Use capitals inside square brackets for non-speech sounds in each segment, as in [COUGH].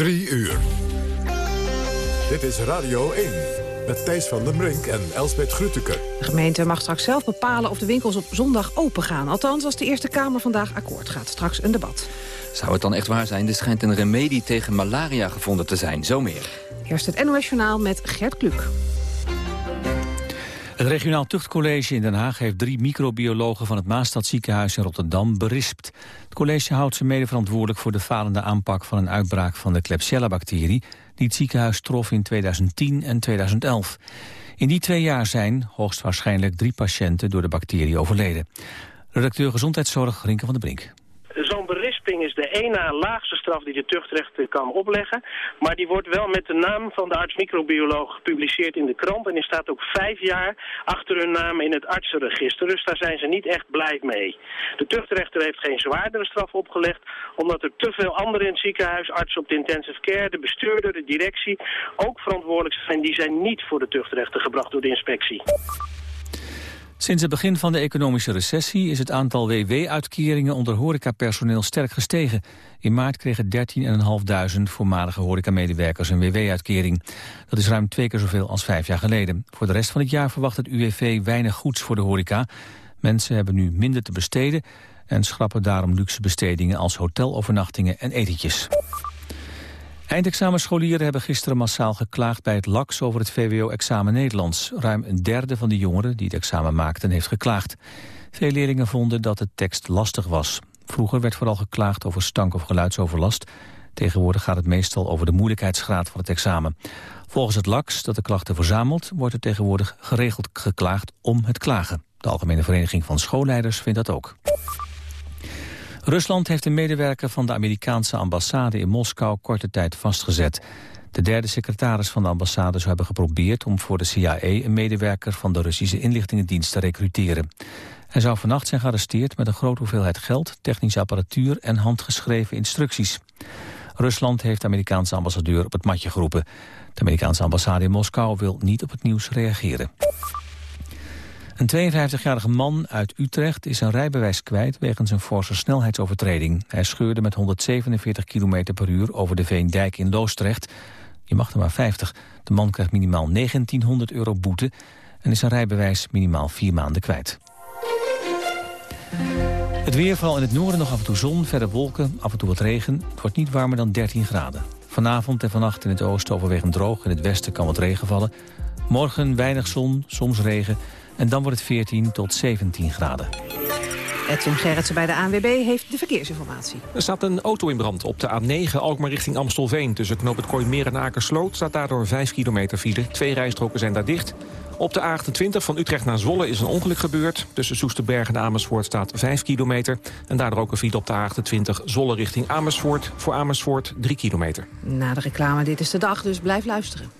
Drie uur. Dit is Radio 1 met Thijs van den Brink en Elsbeth Grütke. De gemeente mag straks zelf bepalen of de winkels op zondag open gaan. Althans, als de Eerste Kamer vandaag akkoord gaat. Straks een debat. Zou het dan echt waar zijn? Er schijnt een remedie tegen malaria gevonden te zijn. Zo meer. Eerst het NOS Journaal met Gert Kluk. Het regionaal tuchtcollege in Den Haag heeft drie microbiologen van het Maastadziekenhuis in Rotterdam berispt. Het college houdt ze mede verantwoordelijk voor de falende aanpak van een uitbraak van de Klebsiella-bacterie die het ziekenhuis trof in 2010 en 2011. In die twee jaar zijn hoogstwaarschijnlijk drie patiënten door de bacterie overleden. Redacteur Gezondheidszorg Rinke van der Brink één na laagste straf die de tuchtrechter kan opleggen. Maar die wordt wel met de naam van de arts-microbioloog gepubliceerd in de krant. En die staat ook vijf jaar achter hun naam in het artsenregister. Dus daar zijn ze niet echt blij mee. De tuchtrechter heeft geen zwaardere straf opgelegd. Omdat er te veel anderen in het ziekenhuis, artsen op de intensive care, de bestuurder, de directie, ook verantwoordelijk zijn. Die zijn niet voor de tuchtrechter gebracht door de inspectie. Sinds het begin van de economische recessie is het aantal WW-uitkeringen onder horecapersoneel sterk gestegen. In maart kregen 13.500 voormalige horecamedewerkers een WW-uitkering. Dat is ruim twee keer zoveel als vijf jaar geleden. Voor de rest van het jaar verwacht het UWV weinig goeds voor de horeca. Mensen hebben nu minder te besteden en schrappen daarom luxe bestedingen als hotelovernachtingen en etentjes. Eindexamenscholieren hebben gisteren massaal geklaagd bij het LAX over het VWO-examen Nederlands. Ruim een derde van de jongeren die het examen maakten heeft geklaagd. Veel leerlingen vonden dat de tekst lastig was. Vroeger werd vooral geklaagd over stank- of geluidsoverlast. Tegenwoordig gaat het meestal over de moeilijkheidsgraad van het examen. Volgens het LAX, dat de klachten verzamelt, wordt er tegenwoordig geregeld geklaagd om het klagen. De Algemene Vereniging van Schoolleiders vindt dat ook. Rusland heeft een medewerker van de Amerikaanse ambassade in Moskou korte tijd vastgezet. De derde secretaris van de ambassade zou hebben geprobeerd om voor de CIA een medewerker van de Russische inlichtingendienst te recruteren. Hij zou vannacht zijn gearresteerd met een grote hoeveelheid geld, technische apparatuur en handgeschreven instructies. Rusland heeft de Amerikaanse ambassadeur op het matje geroepen. De Amerikaanse ambassade in Moskou wil niet op het nieuws reageren. Een 52-jarige man uit Utrecht is zijn rijbewijs kwijt wegens een forse snelheidsovertreding. Hij scheurde met 147 km per uur over de Veendijk in Loostrecht. Je mag er maar 50. De man krijgt minimaal 1900 euro boete en is zijn rijbewijs minimaal vier maanden kwijt. Het weer, vooral in het noorden nog af en toe zon, verder wolken, af en toe wat regen. Het wordt niet warmer dan 13 graden. Vanavond en vannacht in het oosten overwegend droog, in het westen kan wat regen vallen. Morgen weinig zon, soms regen en dan wordt het 14 tot 17 graden. Edwin Gerritsen bij de ANWB heeft de verkeersinformatie. Er staat een auto in brand op de A9 Alkmaar richting Amstelveen. Tussen knoop het Kooimeer en Akersloot staat daardoor 5 kilometer file. Twee rijstroken zijn daar dicht. Op de A28 van Utrecht naar Zwolle is een ongeluk gebeurd. Tussen Soesterberg en Amersfoort staat 5 kilometer. En daardoor ook een file op de A28 Zwolle richting Amersfoort. Voor Amersfoort 3 kilometer. Na de reclame, dit is de dag, dus blijf luisteren.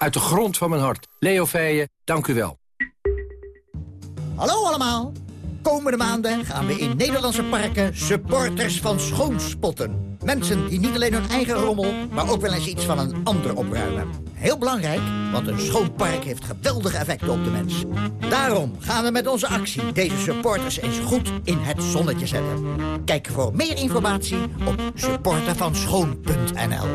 Uit de grond van mijn hart. Leo Feijen, dank u wel. Hallo allemaal. Komende maanden gaan we in Nederlandse parken supporters van schoonspotten. Mensen die niet alleen hun eigen rommel, maar ook wel eens iets van een ander opruimen. Heel belangrijk, want een schoon park heeft geweldige effecten op de mens. Daarom gaan we met onze actie deze supporters eens goed in het zonnetje zetten. Kijk voor meer informatie op supportervanschoon.nl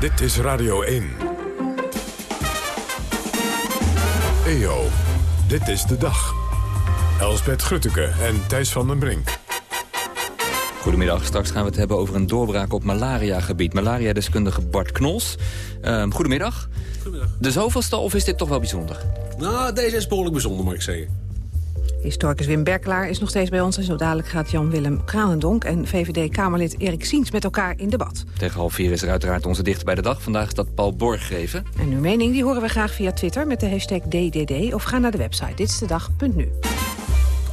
Dit is Radio 1. EO, dit is de dag. Elsbet Grutteke en Thijs van den Brink. Goedemiddag, straks gaan we het hebben over een doorbraak op malaria-gebied. Malaria-deskundige Bart Knols. Uh, goedemiddag. Goedemiddag. De zoveelste of is dit toch wel bijzonder? Nou, deze is behoorlijk bijzonder, mag ik zeggen. Historicus Wim Berkelaar is nog steeds bij ons. En zo dadelijk gaat Jan-Willem Kranendonk en VVD-Kamerlid Erik Siens met elkaar in debat. Tegen half vier is er uiteraard onze dichter bij de dag. Vandaag is dat Paul Borggeven. En uw mening die horen we graag via Twitter met de hashtag DDD. Of ga naar de website ditstedag.nu.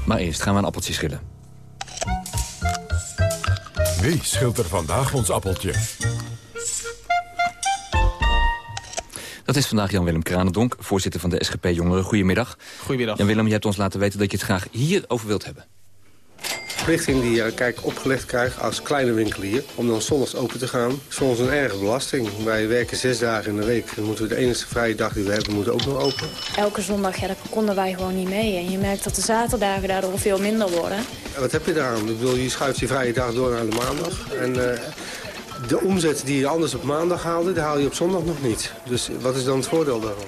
Maar eerst gaan we een appeltje schillen. Wie schilt er vandaag ons appeltje? Dat is vandaag Jan-Willem Kranendonk, voorzitter van de SGP Jongeren. Goedemiddag. Goedemiddag. Jan-Willem, je hebt ons laten weten dat je het graag hierover wilt hebben. Verplichting die je kijk, opgelegd krijgt als kleine winkelier... om dan zondags open te gaan, is voor ons een erge belasting. Wij werken zes dagen in de week. Dan moeten we de enige vrije dag die we hebben, moeten ook nog open. Elke zondag ja, konden wij gewoon niet mee. En je merkt dat de zaterdagen daardoor veel minder worden. wat heb je daaraan? Ik bedoel, je schuift die vrije dag door naar de maandag. En uh, de omzet die je anders op maandag haalde, die haal je op zondag nog niet. Dus wat is dan het voordeel daarvan?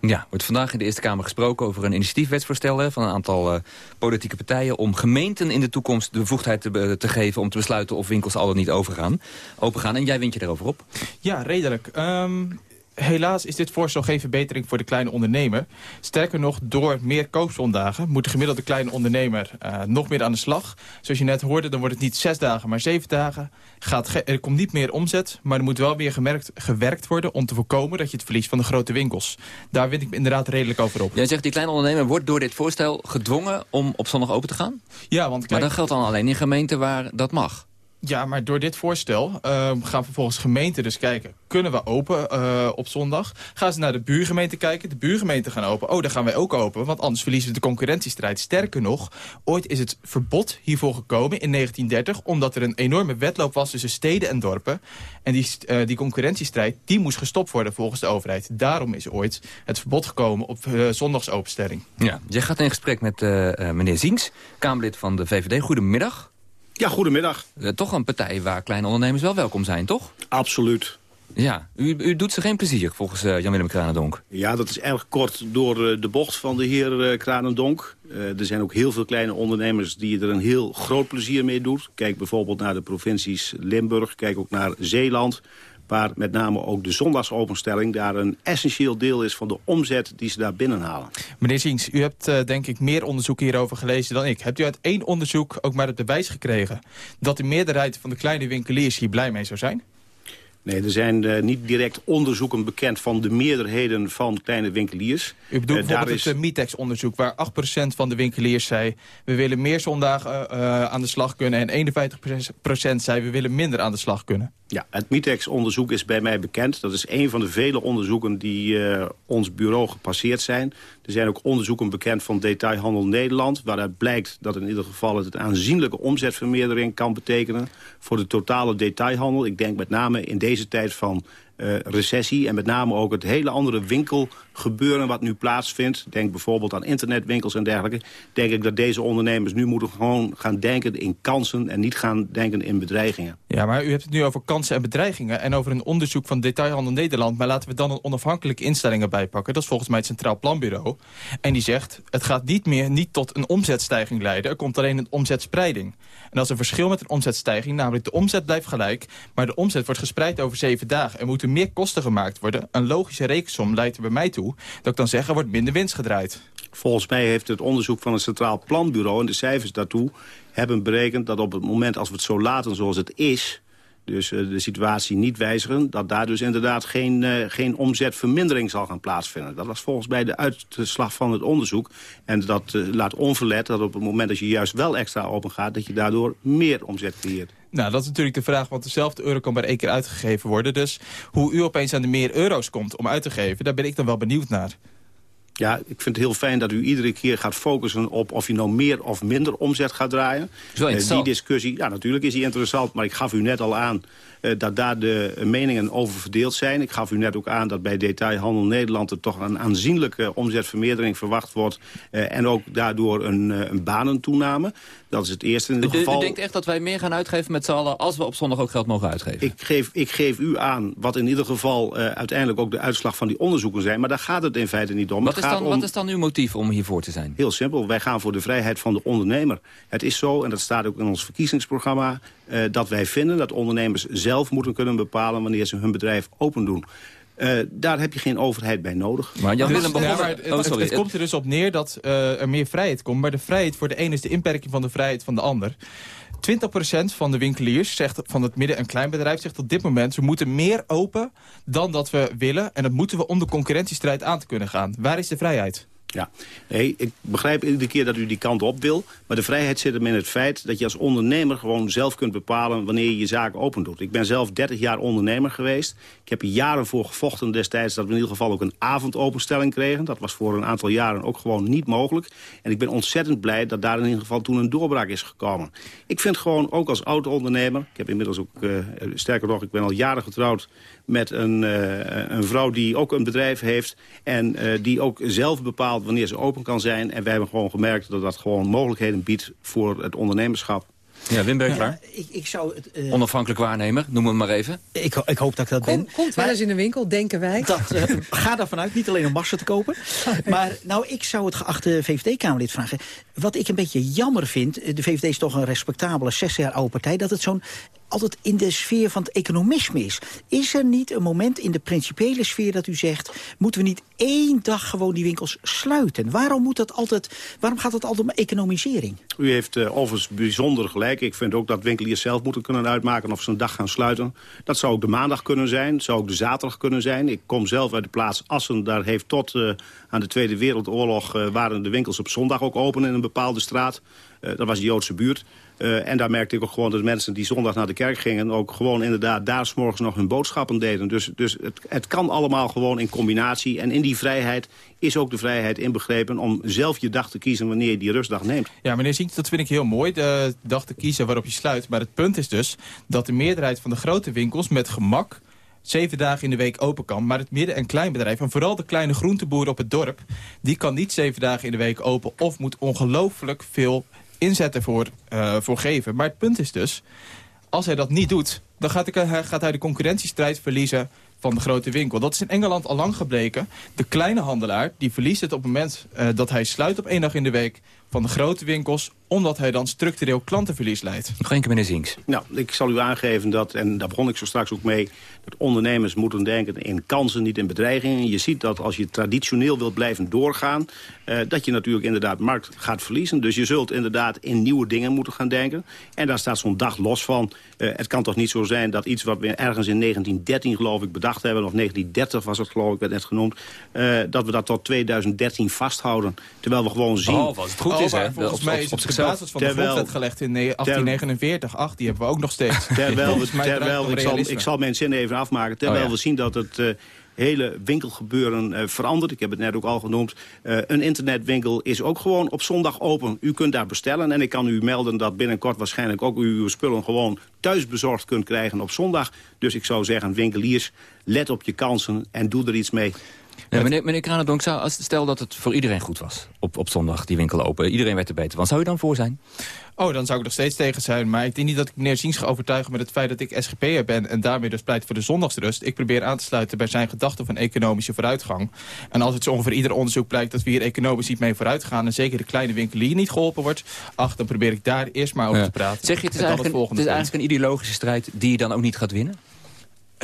Ja, wordt vandaag in de Eerste Kamer gesproken over een initiatiefwetsvoorstel van een aantal uh, politieke partijen om gemeenten in de toekomst de bevoegdheid te, te, geven om te besluiten of winkels al dan niet overgaan, opengaan. En jij wint je erover op? Ja, redelijk. Um, helaas is dit voorstel geen verbetering voor de kleine ondernemer. Sterker nog, door meer koopzondagen moet de gemiddelde kleine ondernemer uh, nog meer aan de slag. Zoals je net hoorde, dan wordt het niet zes dagen, maar zeven dagen. Gaat er komt niet meer omzet, maar er moet wel weer gemerkt, gewerkt worden... om te voorkomen dat je het verliest van de grote winkels. Daar vind ik me inderdaad redelijk over op. Jij zegt, die kleine ondernemer wordt door dit voorstel gedwongen om op zondag open te gaan? Ja, want kijk, Maar dat geldt dan alleen in gemeenten waar dat mag? Ja, maar door dit voorstel uh, gaan vervolgens gemeenten dus kijken... kunnen we open uh, op zondag? Gaan ze naar de buurgemeente kijken? De buurgemeenten gaan open. Oh, dan gaan wij ook open, want anders verliezen we de concurrentiestrijd. Sterker nog, ooit is het verbod hiervoor gekomen in 1930... omdat er een enorme wedloop was tussen steden en dorpen. En die, uh, die concurrentiestrijd die moest gestopt worden volgens de overheid. Daarom is ooit het verbod gekomen op zondagsopenstelling. Ja, je gaat in gesprek met meneer Ziens, Kamerlid van de VVD. Goedemiddag. Ja, goedemiddag. Uh, toch een partij waar kleine ondernemers wel welkom zijn, toch? Absoluut. Ja, u, u doet ze geen plezier volgens uh, Jan-Willem Kranendonk. Ja, dat is erg kort door uh, de bocht van de heer Kranendonk. er zijn ook heel veel kleine ondernemers die er een heel groot plezier mee doen. Kijk bijvoorbeeld naar de provincies Limburg, kijk ook naar Zeeland waar met name ook de zondagsopenstelling... daar een essentieel deel is van de omzet die ze daar binnenhalen. Meneer Ziens, u hebt uh, denk ik meer onderzoek hierover gelezen dan ik. Hebt u uit één onderzoek ook maar het bewijs gekregen... dat de meerderheid van de kleine winkeliers hier blij mee zou zijn? Nee, er zijn uh, niet direct onderzoeken bekend van de meerderheden van kleine winkeliers. U bedoelt uh, bijvoorbeeld is... het Mitex-onderzoek waar 8% van de winkeliers zei... we willen meer zondagen aan de slag kunnen en 51% zei we willen minder aan de slag kunnen. Ja, het Mitex-onderzoek is bij mij bekend. Dat is een van de vele onderzoeken die uh, ons bureau gepasseerd zijn. Er zijn ook onderzoeken bekend van Detailhandel Nederland... waaruit blijkt dat in ieder geval het een aanzienlijke omzetvermeerdering kan betekenen... voor de totale detailhandel. Ik denk met name in deze tijd van uh, recessie. En met name ook het hele andere winkelgebeuren wat nu plaatsvindt. Denk bijvoorbeeld aan internetwinkels en dergelijke. Denk ik dat deze ondernemers nu moeten gewoon gaan denken in kansen... en niet gaan denken in bedreigingen. Ja, maar u hebt het nu over kansen en bedreigingen... en over een onderzoek van Detailhandel Nederland. Maar laten we dan een onafhankelijke instelling erbij pakken. Dat is volgens mij het Centraal Planbureau. En die zegt, het gaat niet meer niet tot een omzetstijging leiden. Er komt alleen een omzetspreiding. En dat is een verschil met een omzetstijging. Namelijk de omzet blijft gelijk, maar de omzet wordt gespreid over zeven dagen. Er moeten meer kosten gemaakt worden. Een logische rekensom leidt er bij mij toe dat ik dan zeg er wordt minder winst gedraaid. Volgens mij heeft het onderzoek van het Centraal Planbureau en de cijfers daartoe hebben berekend dat op het moment als we het zo laten zoals het is dus uh, de situatie niet wijzigen... dat daar dus inderdaad geen, uh, geen omzetvermindering zal gaan plaatsvinden. Dat was volgens mij de uitslag van het onderzoek. En dat uh, laat onverlet dat op het moment dat je juist wel extra open gaat... dat je daardoor meer omzet creëert. Nou, dat is natuurlijk de vraag, want dezelfde euro kan maar één keer uitgegeven worden. Dus hoe u opeens aan de meer euro's komt om uit te geven... daar ben ik dan wel benieuwd naar. Ja, ik vind het heel fijn dat u iedere keer gaat focussen op of je nou meer of minder omzet gaat draaien. Uh, die discussie, ja natuurlijk is die interessant, maar ik gaf u net al aan dat daar de meningen over verdeeld zijn. Ik gaf u net ook aan dat bij Detailhandel Nederland er toch een aanzienlijke omzetvermeerdering verwacht wordt. Uh, en ook daardoor een, een banentoename. Dat is het eerste in ieder geval. U, denkt echt dat wij meer gaan uitgeven met z'n allen als we op zondag ook geld mogen uitgeven? Ik geef, ik geef u aan wat in ieder geval uh, uiteindelijk ook de uitslag van die onderzoeken zijn. Maar daar gaat het in feite niet om. Wat is, dan, wat is dan uw motief om hiervoor te zijn? Heel simpel, wij gaan voor de vrijheid van de ondernemer. Het is zo, en dat staat ook in ons verkiezingsprogramma... Uh, dat wij vinden dat ondernemers zelf moeten kunnen bepalen... wanneer ze hun bedrijf open doen. Uh, daar heb je geen overheid bij nodig. Maar Jan Willem begon... Ja, maar het, oh, het, het, komt er dus op neer dat uh, er meer vrijheid komt. Maar de vrijheid voor de een is de inperking van de vrijheid van de ander. 20% van de winkeliers zegt, van het midden- en kleinbedrijf zegt op dit moment... we moeten meer open dan dat we willen. En dat moeten we om de concurrentiestrijd aan te kunnen gaan. Waar is de vrijheid? Ja, ik begrijp iedere keer dat u die kant op wil. Maar de vrijheid zit hem in het feit dat je als ondernemer gewoon zelf kunt bepalen wanneer je je zaak open doet. Ik ben zelf 30 jaar ondernemer geweest. Ik heb er jaren voor gevochten destijds dat we in ieder geval ook een avondopenstelling kregen. Dat was voor een aantal jaren ook gewoon niet mogelijk. En ik ben ontzettend blij dat daar in ieder geval toen een doorbraak is gekomen. Ik vind gewoon ook als auto-ondernemer, ik heb inmiddels ook, uh, sterker nog, ik ben al jaren getrouwd met een, uh, een vrouw die ook een bedrijf heeft en uh, die ook zelf bepaalt wanneer ze open kan zijn. En wij hebben gewoon gemerkt dat dat gewoon mogelijkheden biedt voor het ondernemerschap. Ja, Wim Beukelaar. Ja, ik, ik zou het, uh, Onafhankelijk waarnemer, noem hem maar even. Ik, ik hoop dat ik dat ben. Komt wel eens in de winkel, denken wij. Dat, uh, [LAUGHS] ga ervan uit, niet alleen om massa te kopen. maar nou, ik zou het geachte VVD-Kamerlid vragen. Wat ik een beetje jammer vind, de VVD is toch een respectabele 60 jaar oude partij... dat het zo'n altijd in de sfeer van het economisme is. Is er niet een moment in de principiële sfeer dat u zegt... moeten we niet één dag gewoon die winkels sluiten? Waarom, moet dat altijd, waarom gaat het altijd om economisering? U heeft uh, overigens bijzonder gelijk. Ik vind ook dat winkeliers zelf moeten kunnen uitmaken of ze een dag gaan sluiten. Dat zou ook de maandag kunnen zijn, zou ook de zaterdag kunnen zijn. Ik kom zelf uit de plaats Assen. Daar heeft tot uh, aan de Tweede Wereldoorlog uh, waren de winkels op zondag ook open in een bepaalde straat. dat was de Joodse buurt. Uh, en daar merkte ik ook gewoon dat mensen die zondag naar de kerk gingen... ook gewoon inderdaad daar morgens nog hun boodschappen deden. Dus, dus het, het kan allemaal gewoon in combinatie. En in die vrijheid is ook de vrijheid inbegrepen... om zelf je dag te kiezen wanneer je die rustdag neemt. Ja, meneer Ziek, dat vind ik heel mooi, de dag te kiezen waarop je sluit. Maar het punt is dus dat de meerderheid van de grote winkels met gemak zeven dagen in de week open kan. Maar het midden- en kleinbedrijf, en vooral de kleine groenteboer op het dorp... die kan niet zeven dagen in de week open... of moet ongelooflijk veel inzet ervoor uh, voor geven. Maar het punt is dus, als hij dat niet doet... dan gaat hij, gaat hij de concurrentiestrijd verliezen van de grote winkel. Dat is in Engeland al lang gebleken. De kleine handelaar die verliest het op het moment uh, dat hij sluit op één dag in de week van de grote winkels omdat hij dan structureel klantenverlies leidt. Nog één keer meneer Zinks. Nou, ik zal u aangeven dat, en daar begon ik zo straks ook mee... dat ondernemers moeten denken in kansen, niet in bedreigingen. Je ziet dat als je traditioneel wilt blijven doorgaan... Uh, dat je natuurlijk inderdaad markt gaat verliezen. Dus je zult inderdaad in nieuwe dingen moeten gaan denken. En daar staat zo'n dag los van. Uh, het kan toch niet zo zijn dat iets wat we ergens in 1913 geloof ik bedacht hebben... of 1930 was het geloof ik, werd net genoemd... Uh, dat we dat tot 2013 vasthouden. Terwijl we gewoon zien... Oh, als het goed is, hè? Volgens mij is op basis van terwijl, de grondwet gelegd in 1849. Ach, die hebben we ook nog steeds. [LAUGHS] Terwijl, we, terwijl ik, zal, ik zal mijn zin even afmaken. Terwijl oh, ja. we zien dat het... Uh, hele winkelgebeuren uh, verandert. Ik heb het net ook al genoemd. Uh, een internetwinkel is ook gewoon op zondag open. U kunt daar bestellen en ik kan u melden dat binnenkort waarschijnlijk ook u uw spullen gewoon thuis bezorgd kunt krijgen op zondag. Dus ik zou zeggen, winkeliers, let op je kansen en doe er iets mee. Meneer, meneer Kranendonk, zou, als, stel dat het voor iedereen goed was op, op zondag, die winkel open. Iedereen werd er beter van. Zou je dan voor zijn? Oh, dan zou ik nog steeds tegen zijn. Maar ik denk niet dat ik meneer Ziens ga overtuigen met het feit dat ik SGP'er ben... en daarmee dus pleit voor de zondagsrust. Ik probeer aan te sluiten bij zijn gedachten van economische vooruitgang. En als het zo ongeveer ieder onderzoek blijkt dat we hier economisch niet mee vooruit gaan... en zeker de kleine winkelier niet geholpen wordt... ach, dan probeer ik daar eerst maar over ja. te praten. Zeg je, het is, eigenlijk, het, het is eigenlijk een ideologische strijd die je dan ook niet gaat winnen?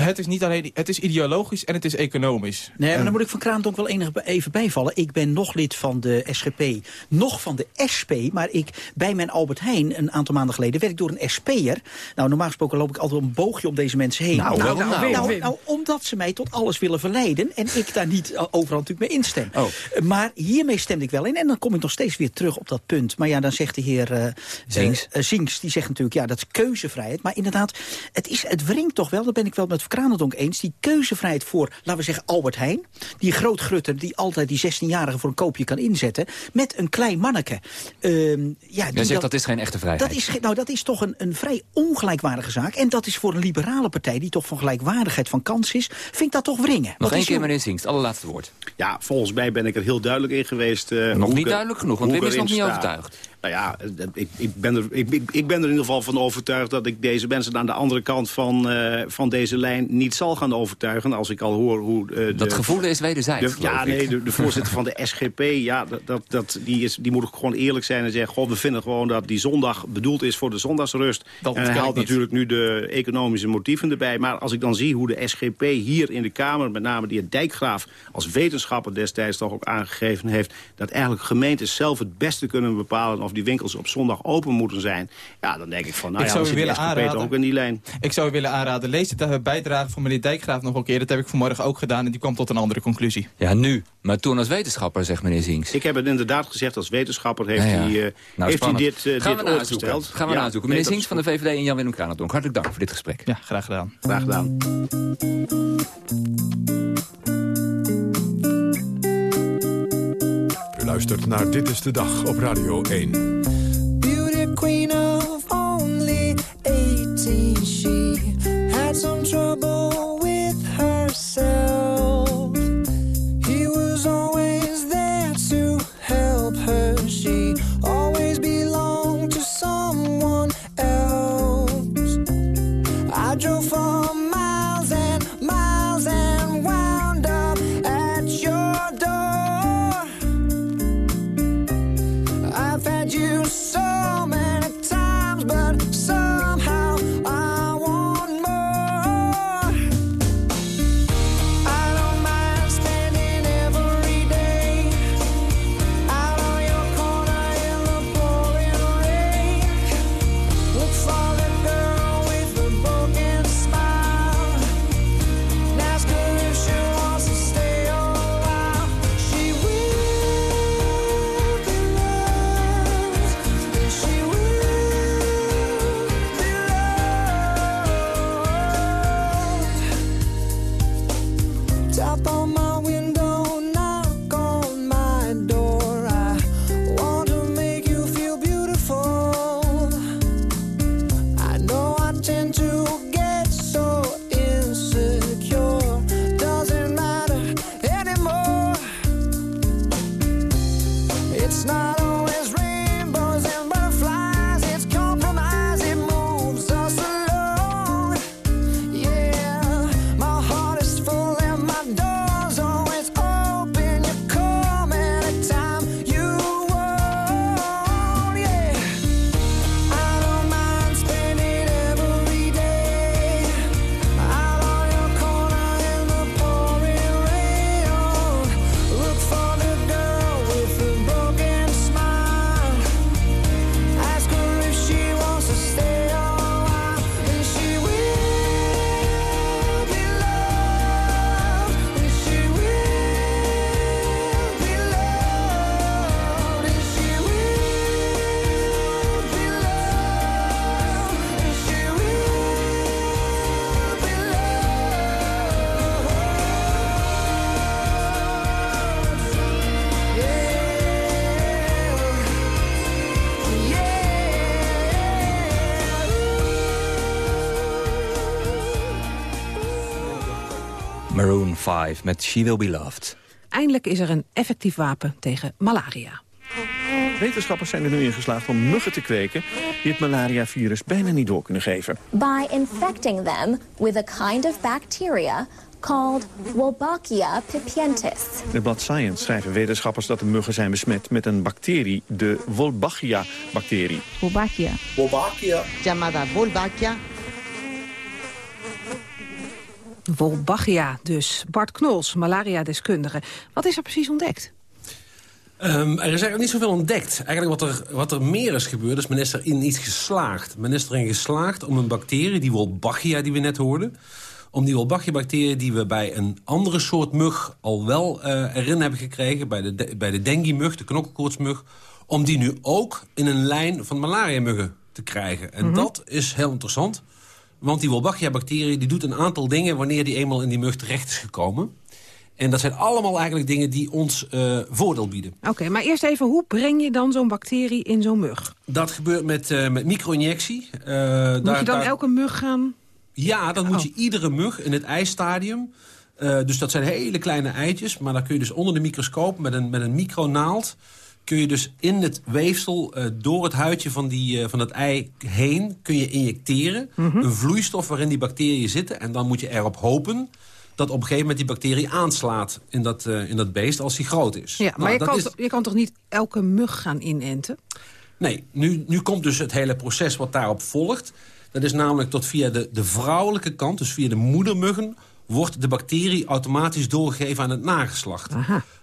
Het is niet alleen, het is ideologisch en het is economisch. Nee, maar dan moet ik van Kraandonk wel enig even bijvallen. Ik ben nog lid van de SGP, nog van de SP. Maar ik, bij mijn Albert Heijn, een aantal maanden geleden, werd ik door een SP'er. Nou, normaal gesproken loop ik altijd een boogje om deze mensen heen. Nou, nou, nou, nou, nou, nou omdat ze mij tot alles willen verleiden. En ik daar niet overal natuurlijk mee instem. Oh. Maar hiermee stemde ik wel in. En dan kom ik nog steeds weer terug op dat punt. Maar ja, dan zegt de heer uh, Zinks. Uh, Zinks, die zegt natuurlijk, ja, dat is keuzevrijheid. Maar inderdaad, het, is, het wringt toch wel, daar ben ik wel met Kranendonk eens... die keuzevrijheid voor, laten we zeggen, Albert Heijn. Die grootgrutter die altijd die 16-jarige voor een koopje kan inzetten... met een klein manneke. Uh, ja, Jij zegt dat, dat is geen echte vrijheid. Dat is, nou, dat is toch een, een vrij ongelijkwaardige zaak. En dat is voor een liberale partij die toch van gelijkwaardigheid van kans is... vind ik dat toch wringen. Nog één keer, meneer Zingst, allerlaatste woord. Ja, volgens mij ben ik er heel duidelijk in geweest. Uh, nog niet duidelijk genoeg, want Wim is nog niet overtuigd. Nou ja, ik, ik, ben er, ik, ik, ben er in ieder geval van overtuigd... dat ik deze mensen aan de andere kant van, uh, van deze lijn niet zal gaan overtuigen... als ik al hoor hoe... Uh, de, dat gevoel is wederzijds, de, Ja, nee, de, de, voorzitter van de [LAUGHS] SGP... Ja, dat, dat, die, is, die moet ook gewoon eerlijk zijn en zeggen... God, we vinden gewoon dat die zondag bedoeld is voor de zondagsrust. Dat en hij haalt natuurlijk nu de economische motieven erbij. Maar als ik dan zie hoe de SGP hier in de Kamer... met name die Dijkgraaf als wetenschapper destijds toch ook aangegeven heeft... dat eigenlijk gemeentes zelf het beste kunnen bepalen... of die winkels op zondag open moeten zijn. Ja, dan denk ik van, nou ik ja, zou willen aanraden, ook in die lijn. Ik zou u willen aanraden, lees het bijdrage van meneer Dijkgraaf nog een keer. Dat heb ik vanmorgen ook gedaan en die kwam tot een andere conclusie. Ja, nu. Maar toen als wetenschapper, zegt meneer Zinks. Ik heb het inderdaad gezegd, als wetenschapper heeft hij, uh, nou, heeft hij dit, uh, Gaan dit we gesteld. Gaan we ja, nazoeken. Meneer Zinks van de VVD en Jan-Willem Kranendonk, hartelijk dank voor dit gesprek. Ja, graag gedaan. Graag gedaan. Luistert naar Dit is de Dag op Radio 1. Beauty queen of only 18, she had some trouble with herself. Tap She Will Be Loved. Eindelijk is er een effectief wapen tegen malaria. Wetenschappers zijn er nu in geslaagd om muggen te kweken... die het malaria-virus bijna niet door kunnen geven. by infecting them with a kind of bacteria called Wolbachia pipientis. In het blad Science schrijven wetenschappers dat de muggen zijn besmet met een bacterie, de Wolbachia-bacterie. Wolbachia. Wolbachia. Llamada Wolbachia. Wolbachia dus. Bart Knols, malaria-deskundige. Wat is er precies ontdekt? Ehm, er is eigenlijk niet zoveel ontdekt. Eigenlijk wat er, wat er meer is gebeurd, is men is er in iets geslaagd. Men is erin geslaagd om een bacterie, die Wolbachia die we net hoorden... om die Wolbachia-bacterie die we bij een andere soort mug al wel eh, erin hebben gekregen... bij de, de- bij de dengue-mug, de knokkelkoortsmug... om die nu ook in een lijn van malaria-muggen te krijgen. En Mhm. dat is heel interessant. Want die Wolbachia-bacterie die doet een aantal dingen... wanneer die eenmaal in die mug terecht is gekomen. En dat zijn allemaal eigenlijk dingen die ons eh, voordeel bieden. Oké, maar eerst even, hoe breng je dan zo'n bacterie in zo'n mug? Dat gebeurt met, eh met micro-injectie. Eh, Moet daar- je dan daar- elke mug gaan... Ja, dan Oh. moet je iedere mug in het eistadium... eh, dus dat zijn hele kleine eitjes, maar dan kun je dus onder de microscoop met een, met een micronaald... kun je dus in het weefsel, eh, door het huidje van, die, eh, van het ei heen... kun je injecteren, een vloeistof waarin die bacteriën zitten. En dan moet je erop hopen dat op een gegeven moment die bacterie aanslaat in dat, eh, in dat beest als die groot is. Ja, maar Nou, je, dat kan, is- toch- je kan toch niet elke mug gaan inenten? Nee, nu, nu komt dus het hele proces wat daarop volgt. Dat is namelijk tot via de, de vrouwelijke kant, dus via de moedermuggen... wordt de bacterie automatisch doorgegeven aan het nageslacht.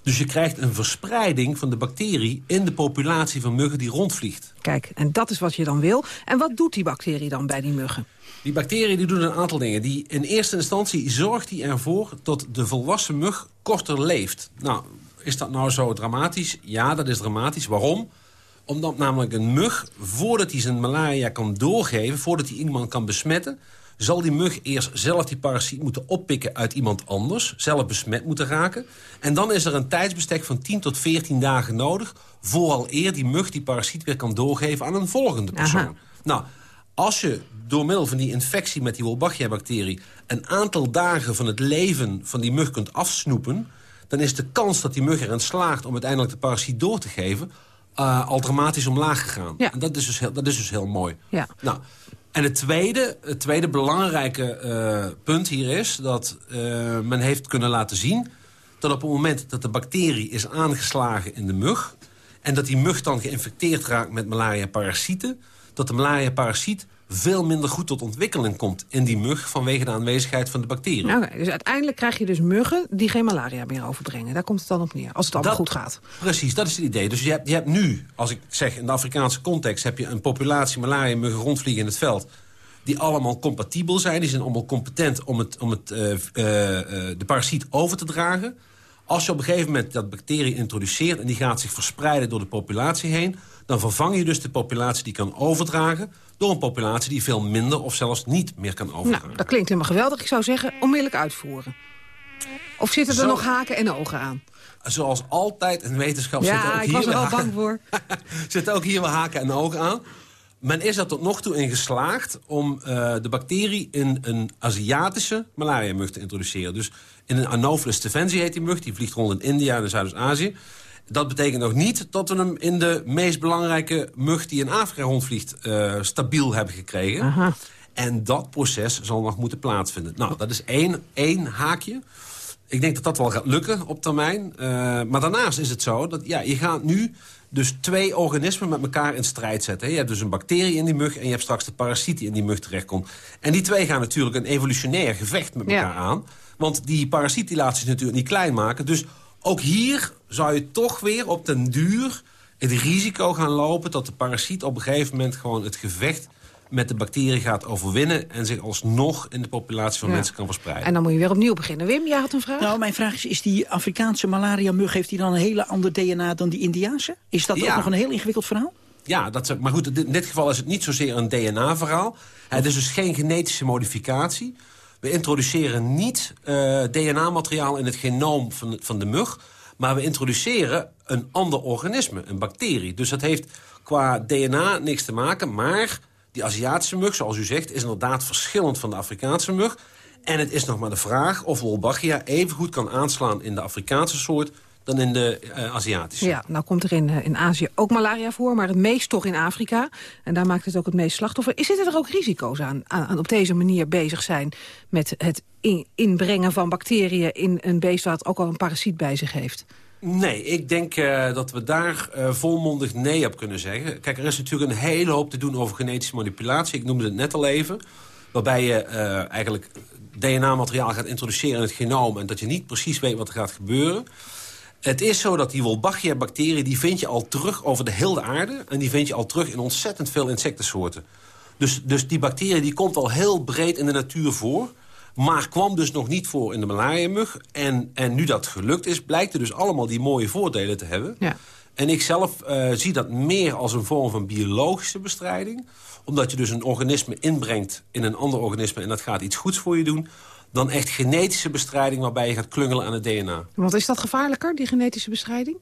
Dus je krijgt een verspreiding van de bacterie... in de populatie van muggen die rondvliegt. Kijk, en dat is wat je dan wil. En wat doet die bacterie dan bij die muggen? Die bacterie die doet een aantal dingen. Die, in eerste instantie zorgt die ervoor dat de volwassen mug korter leeft. Nou, is dat nou zo dramatisch? Ja, dat is dramatisch. Waarom? Omdat namelijk een mug, voordat hij zijn malaria kan doorgeven... voordat hij iemand kan besmetten... zal die mug eerst zelf die parasiet moeten oppikken uit iemand anders... zelf besmet moeten raken. En dan is er een tijdsbestek van 10 tot 14 dagen nodig... vooral eer die mug die parasiet weer kan doorgeven aan een volgende persoon. Aha. Nou, als je door middel van die infectie met die Wolbachia-bacterie... een aantal dagen van het leven van die mug kunt afsnoepen... dan is de kans dat die mug erin slaagt om uiteindelijk de parasiet door te geven... eh, al dramatisch omlaag gegaan. En dat is, dus heel, dat is dus heel mooi. Ja. Nou, en het tweede, het tweede belangrijke eh, punt hier is... dat eh, men heeft kunnen laten zien dat op het moment dat de bacterie is aangeslagen in de mug... en dat die mug dan geïnfecteerd raakt met malaria-parasieten... dat de malaria-parasiet veel minder goed tot ontwikkeling komt in die mug... vanwege de aanwezigheid van de bacterie. Nou, dus uiteindelijk krijg je dus muggen die geen malaria meer overbrengen. Daar komt het dan op neer, als het allemaal Dat- goed gaat. Precies, dat is het idee. Dus je hebt, je hebt nu, als ik zeg in de Afrikaanse context... heb je een populatie malaria-muggen rondvliegen in het veld... die allemaal compatibel zijn. Die zijn allemaal competent om, het, om het, eh, eh, eh, de parasiet over te dragen. Als je op een gegeven moment dat bacterie introduceert... en die gaat zich verspreiden door de populatie heen... dan vervang je dus de populatie die kan overdragen... door een populatie die veel minder of zelfs niet meer kan overdragen. Nou, dat klinkt helemaal geweldig. Ik zou zeggen, onmiddellijk uitvoeren. Of zitten er Zo- nog haken en ogen aan? Zoals altijd in wetenschap zitten ook Ja, ik hier was er haken- bang voor. [LAUGHS] zitten ook hier wel haken en ogen aan. Men is er tot nog toe in geslaagd om eh, de bacterie in een Aziatische malaria-mug te introduceren. Dus in een Anopheles stephensi heet die mug. Die vliegt rond in India en Zuidoost-Azië. Dat betekent nog niet dat we hem in de meest belangrijke mug die in Afrika rondvliegt... eh, stabiel hebben gekregen. En dat proces zal nog moeten plaatsvinden. Nou, dat is één, één haakje. Ik denk dat dat wel gaat lukken op termijn. Eh, maar daarnaast is het zo dat ja, je gaat nu dus twee organismen met elkaar in strijd zetten. Je hebt dus een bacterie in die mug en je hebt straks de parasiet die in die mug terechtkomt. En die twee gaan natuurlijk een evolutionair gevecht met Ja. elkaar aan. Want die parasiet die laat zich natuurlijk niet klein maken. Dus ook hier zou je toch weer op den duur het risico gaan lopen... dat de parasiet op een gegeven moment gewoon het gevecht met de bacterie gaat overwinnen... en zich alsnog in de populatie van Ja. mensen kan verspreiden. En dan moet je weer opnieuw beginnen. Wim, jij had een vraag? Nou, mijn vraag is, is die Afrikaanse malaria-mug... heeft die dan een hele ander DNA dan die Indiaanse? Is dat ook nog een heel ingewikkeld verhaal? Ja, dat, is- maar goed, in dit geval is het niet zozeer een DNA-verhaal. Het is dus geen genetische modificatie. We introduceren niet eh, DNA-materiaal in het genoom van, van de mug... maar we introduceren een ander organisme, een bacterie. Dus dat heeft qua DNA niks te maken, maar die Aziatische mug, zoals u zegt... is inderdaad verschillend van de Afrikaanse mug. En het is nog maar de vraag of Wolbachia even goed kan aanslaan in de Afrikaanse soort... dan in de eh, Aziatische. Ja, nou komt er in, eh, in Azië ook malaria voor, maar het meest toch in Afrika. En daar maakt het ook het meest slachtoffer. Is Zitten er ook risico's aan, aan, aan op deze manier bezig zijn... met het in- inbrengen van bacteriën in een beest... dat ook al een parasiet bij zich heeft? Nee, ik denk eh, dat we daar volmondig nee op kunnen zeggen. Kijk, er is natuurlijk een hele hoop te doen over genetische manipulatie. Ik noemde het net al even. Waarbij je eigenlijk DNA-materiaal gaat introduceren in het genoom... en dat je niet precies weet wat er gaat gebeuren. Het is zo dat die Wolbachia-bacterie... die vind je al terug over de hele aarde... en die vind je al terug in ontzettend veel insectensoorten. Dus, dus die bacterie die komt al heel breed in de natuur voor... maar kwam dus nog niet voor in de malaria-mug. En, en nu dat gelukt is, blijkt er dus allemaal die mooie voordelen te hebben. Ja. En ik zelf eh, zie dat meer als een vorm van biologische bestrijding. Omdat je dus een organisme inbrengt in een ander organisme... en dat gaat iets goeds voor je doen... dan echt genetische bestrijding waarbij je gaat klungelen aan het DNA. Want is dat gevaarlijker, die genetische bestrijding?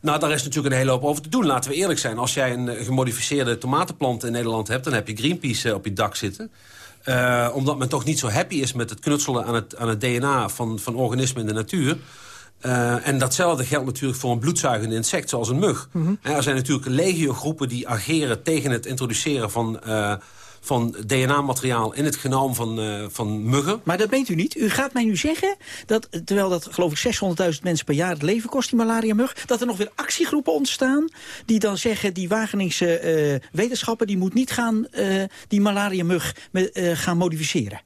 Nou, daar is natuurlijk een hele hoop over te doen. Laten we eerlijk zijn. Als jij een eh, gemodificeerde tomatenplant in Nederland hebt... dan heb je Greenpeace eh, op je dak zitten. Eh, omdat men toch niet zo happy is met het knutselen aan het, aan het DNA van, van organismen in de natuur... En datzelfde geldt natuurlijk voor een bloedzuigende insect, zoals een mug. En er zijn natuurlijk legio-groepen die ageren tegen het introduceren van, van DNA-materiaal in het genoom van, eh, van muggen. Maar dat meent u niet. U gaat mij nu zeggen dat, terwijl dat geloof ik 600.000 mensen per jaar het leven kost, die malaria-mug, dat er nog weer actiegroepen ontstaan die dan zeggen, die Wageningse eh wetenschapper, die moet niet gaan eh, die malaria-mug gaan modificeren.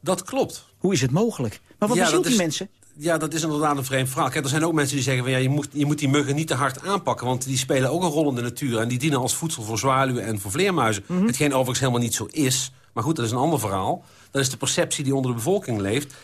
Dat klopt. Hoe is het mogelijk? Maar wat Ja, bezielt die is- mensen? Ja, dat is inderdaad een vreemd verhaal. Kijk, er zijn ook mensen die zeggen... Van, ja, je, moet, je moet die muggen niet te hard aanpakken... want die spelen ook een rol in de natuur... en die dienen als voedsel voor zwaluwen en voor vleermuizen. Hetgeen overigens helemaal niet zo is. Maar goed, dat is een ander verhaal. Dat is de perceptie die onder de bevolking leeft.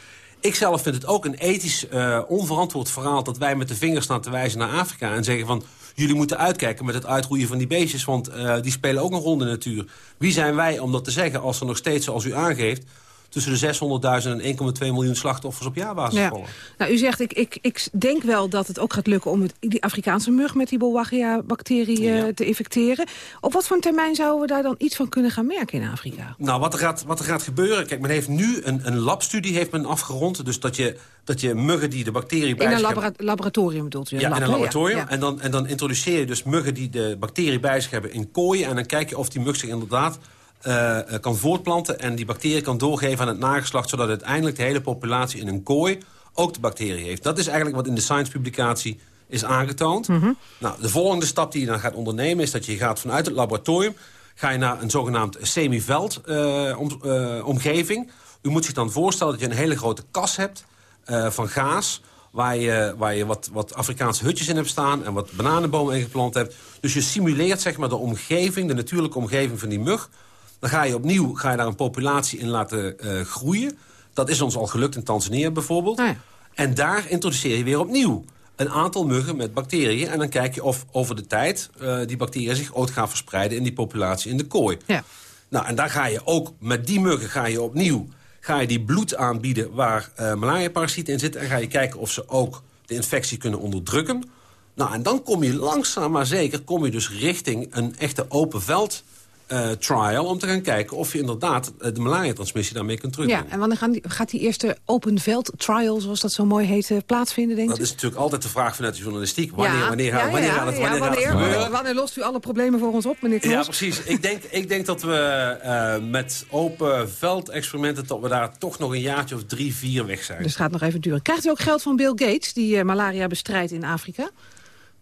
Ik zelf vind het ook een ethisch eh, onverantwoord verhaal... dat wij met de vingers staan te wijzen naar Afrika... en zeggen van, jullie moeten uitkijken met het uitroeien van die beestjes... want eh, die spelen ook een rol in de natuur. Wie zijn wij om dat te zeggen als er nog steeds, zoals u aangeeft... tussen de 600.000 en 1,2 miljoen slachtoffers op jaarbasis Ja. vallen? Nou, u zegt, ik, ik, ik denk wel dat het ook gaat lukken om het, die Afrikaanse mug met die Bolwachia-bacterie eh, te infecteren. Op wat voor een termijn zouden we daar dan iets van kunnen gaan merken in Afrika? Nou, wat er gaat, wat er gaat gebeuren... Kijk, men heeft nu een, een labstudie heeft men afgerond. Dus dat je, dat je muggen die de bacterie bij In een zich labora- hebben... laboratorium bedoelt u? Ja, lab, in een laboratorium. Ja. En, dan, en dan introduceer je dus muggen die de bacterie bij zich hebben in kooien. En dan kijk je of die mug zich inderdaad eh, eh, kan voortplanten... en die bacterie kan doorgeven aan het nageslacht... zodat uiteindelijk de hele populatie in een kooi ook de bacterie heeft. Dat is eigenlijk wat in de Science-publicatie is aangetoond. Nou, de volgende stap die je dan gaat ondernemen... is dat je gaat vanuit het laboratorium... ga je naar een zogenaamd semi-veld eh, om- omgeving. U moet zich dan voorstellen dat je een hele grote kas hebt van gaas... waar je, waar je wat, wat Afrikaanse hutjes in hebt staan... en wat bananenbomen ingeplant hebt. Dus je simuleert zeg maar, de omgeving, de natuurlijke omgeving van die mug. Dan ga je opnieuw ga je daar een populatie in laten eh, groeien. Dat is ons al gelukt in Tanzania bijvoorbeeld. En daar introduceer je weer opnieuw een aantal muggen met bacteriën. En dan kijk je of over de tijd eh, die bacteriën zich ooit gaan verspreiden... in die populatie in de kooi. Ja. Nou, en daar ga je ook met die muggen ga je opnieuw ga je die bloed aanbieden waar eh malaria-parasieten in zitten... en ga je kijken of ze ook de infectie kunnen onderdrukken. Nou, en dan kom je langzaam maar zeker kom je dus richting een echte open veld... eh, trial om te gaan kijken of je inderdaad eh, de malaria-transmissie daarmee kunt terugbrengen. Ja, en wanneer gaan die, gaat die eerste open veld trial, zoals dat zo mooi heet, eh, plaatsvinden, denk Dat u? is natuurlijk altijd de vraag vanuit de journalistiek. Wanneer, Ja, wanneer, ja, wanneer ja, gaat het, wanneer gaat het wanneer, gebeuren? wanneer, wanneer lost u alle problemen voor ons op, meneer? Ja, precies. ik, denk, ik denk dat we met open veldexperimenten... dat we daar toch nog een jaartje of drie, vier weg zijn. Dus het gaat nog even duren. Krijgt u ook geld van Bill Gates, die malaria bestrijdt in Afrika?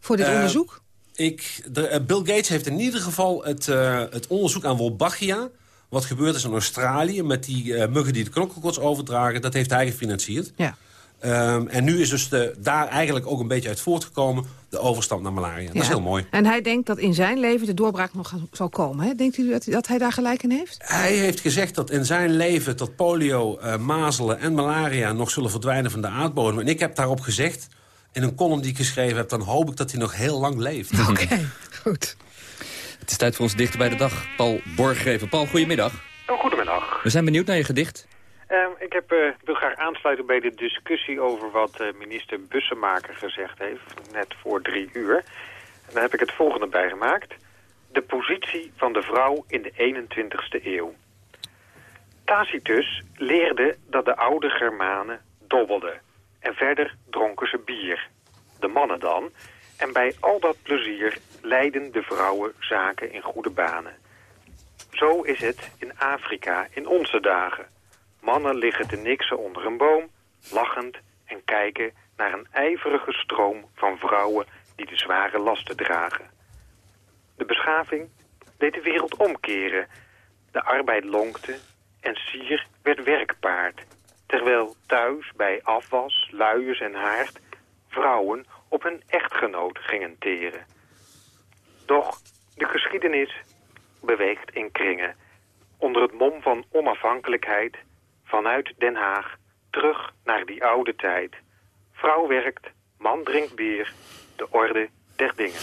Voor dit onderzoek? Ik, de, eh, Bill Gates heeft in ieder geval het, eh, het onderzoek aan Wolbachia... wat gebeurd is in Australië met die eh, muggen die de knokkelkots overdragen... dat heeft hij gefinancierd. Ja. Ehm, en nu is dus de, daar eigenlijk ook een beetje uit voortgekomen... de overstap naar malaria. Dat is heel mooi. En hij denkt dat in zijn leven de doorbraak nog zal komen. Hè? Denkt u dat, dat hij daar gelijk in heeft? Hij heeft gezegd dat in zijn leven dat polio, mazelen en malaria... nog zullen verdwijnen van de aardbodem. En ik heb daarop gezegd, in een column die ik geschreven heb... dan hoop ik dat hij nog heel lang leeft. Oké, goed. Het is tijd voor ons dichter bij de dag. Paul Borggever. Paul, goedemiddag. Oh, goedemiddag. We zijn benieuwd naar je gedicht. Ehm, ik heb, eh, wil graag aansluiten bij de discussie over wat eh, minister Bussemaker gezegd heeft, net voor drie uur. En daar heb ik het volgende bij gemaakt. De positie van de vrouw in de 21ste eeuw. Tacitus leerde dat de oude Germanen dobbelden. En verder dronken ze bier. De mannen dan. En bij al dat plezier leiden de vrouwen zaken in goede banen. Zo is het in Afrika in onze dagen. Mannen liggen te niksen onder een boom, lachend en kijken naar een ijverige stroom van vrouwen die de zware lasten dragen. De beschaving deed de wereld omkeren. De arbeid lonkte en sier werd werkpaard. Terwijl thuis bij afwas, luiers en haard vrouwen op hun echtgenoot gingen teren. Doch de geschiedenis beweegt in kringen. Onder het mom van onafhankelijkheid, vanuit Den Haag, terug naar die oude tijd. Vrouw werkt, man drinkt bier, de orde der dingen.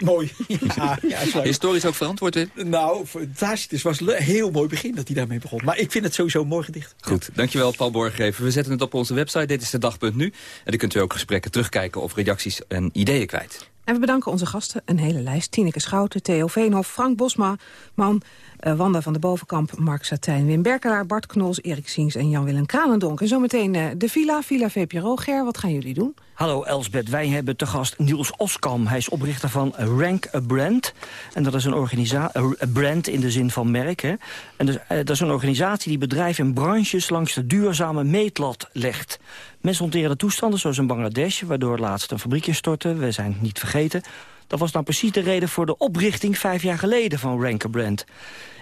[LAUGHS] Mooi. Ja. Historisch ook verantwoord weer? Nou, Tacitus was een heel mooi begin dat hij daarmee begon. Maar ik vind het sowieso een mooi gedicht. Goed, dankjewel Paul Borggever. We zetten het op onze website, dit is de dag.nu. En dan kunt u ook gesprekken terugkijken of reacties en ideeën kwijt. En we bedanken onze gasten, een hele lijst. Tineke Schouten, Theo Veenhoff, Frank Bosma, man, eh, Wanda van de Bovenkamp, Mark Satijn, Wim Berkelaar, Bart Knols, Erik Siens en Jan-Willem Kranendonk. En zometeen eh, de Villa, Villa VPRO. Ger, wat gaan jullie doen? Hallo Elsbeth, wij hebben te gast Niels Oskam. Hij is oprichter van Rank a Brand. En dat is een organisatie, een brand in de zin van merk. Hè? En dus, eh, dat is een organisatie die bedrijven en branches langs de duurzame meetlat legt. Mensen hanteren toestanden zoals in Bangladesh, waardoor laatst een fabriek instortte. We zijn niet vergeten. Dat was nou precies de reden voor de oprichting vijf jaar geleden van Rank a Brand.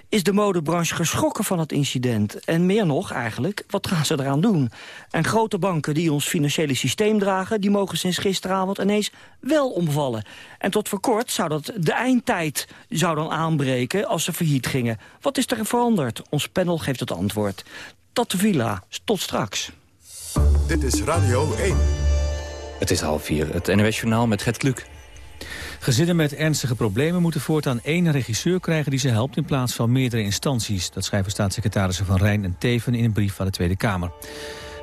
Is de modebranche geschrokken van het incident? En meer nog eigenlijk, wat gaan ze eraan doen? En grote banken die ons financiële systeem dragen... die mogen sinds gisteravond ineens wel omvallen. En tot voor kort zou dat de eindtijd zou dan aanbreken als ze failliet gingen. Wat is er veranderd? Ons panel geeft het antwoord. Tot de villa. Tot straks. Dit is Radio 1. Het is half vier. Het NWS Journaal met Gert Kluk. Gezinnen met ernstige problemen moeten voortaan één regisseur krijgen die ze helpt in plaats van meerdere instanties. Dat schrijven staatssecretarissen Van Rijn en Teven in een brief aan de Tweede Kamer.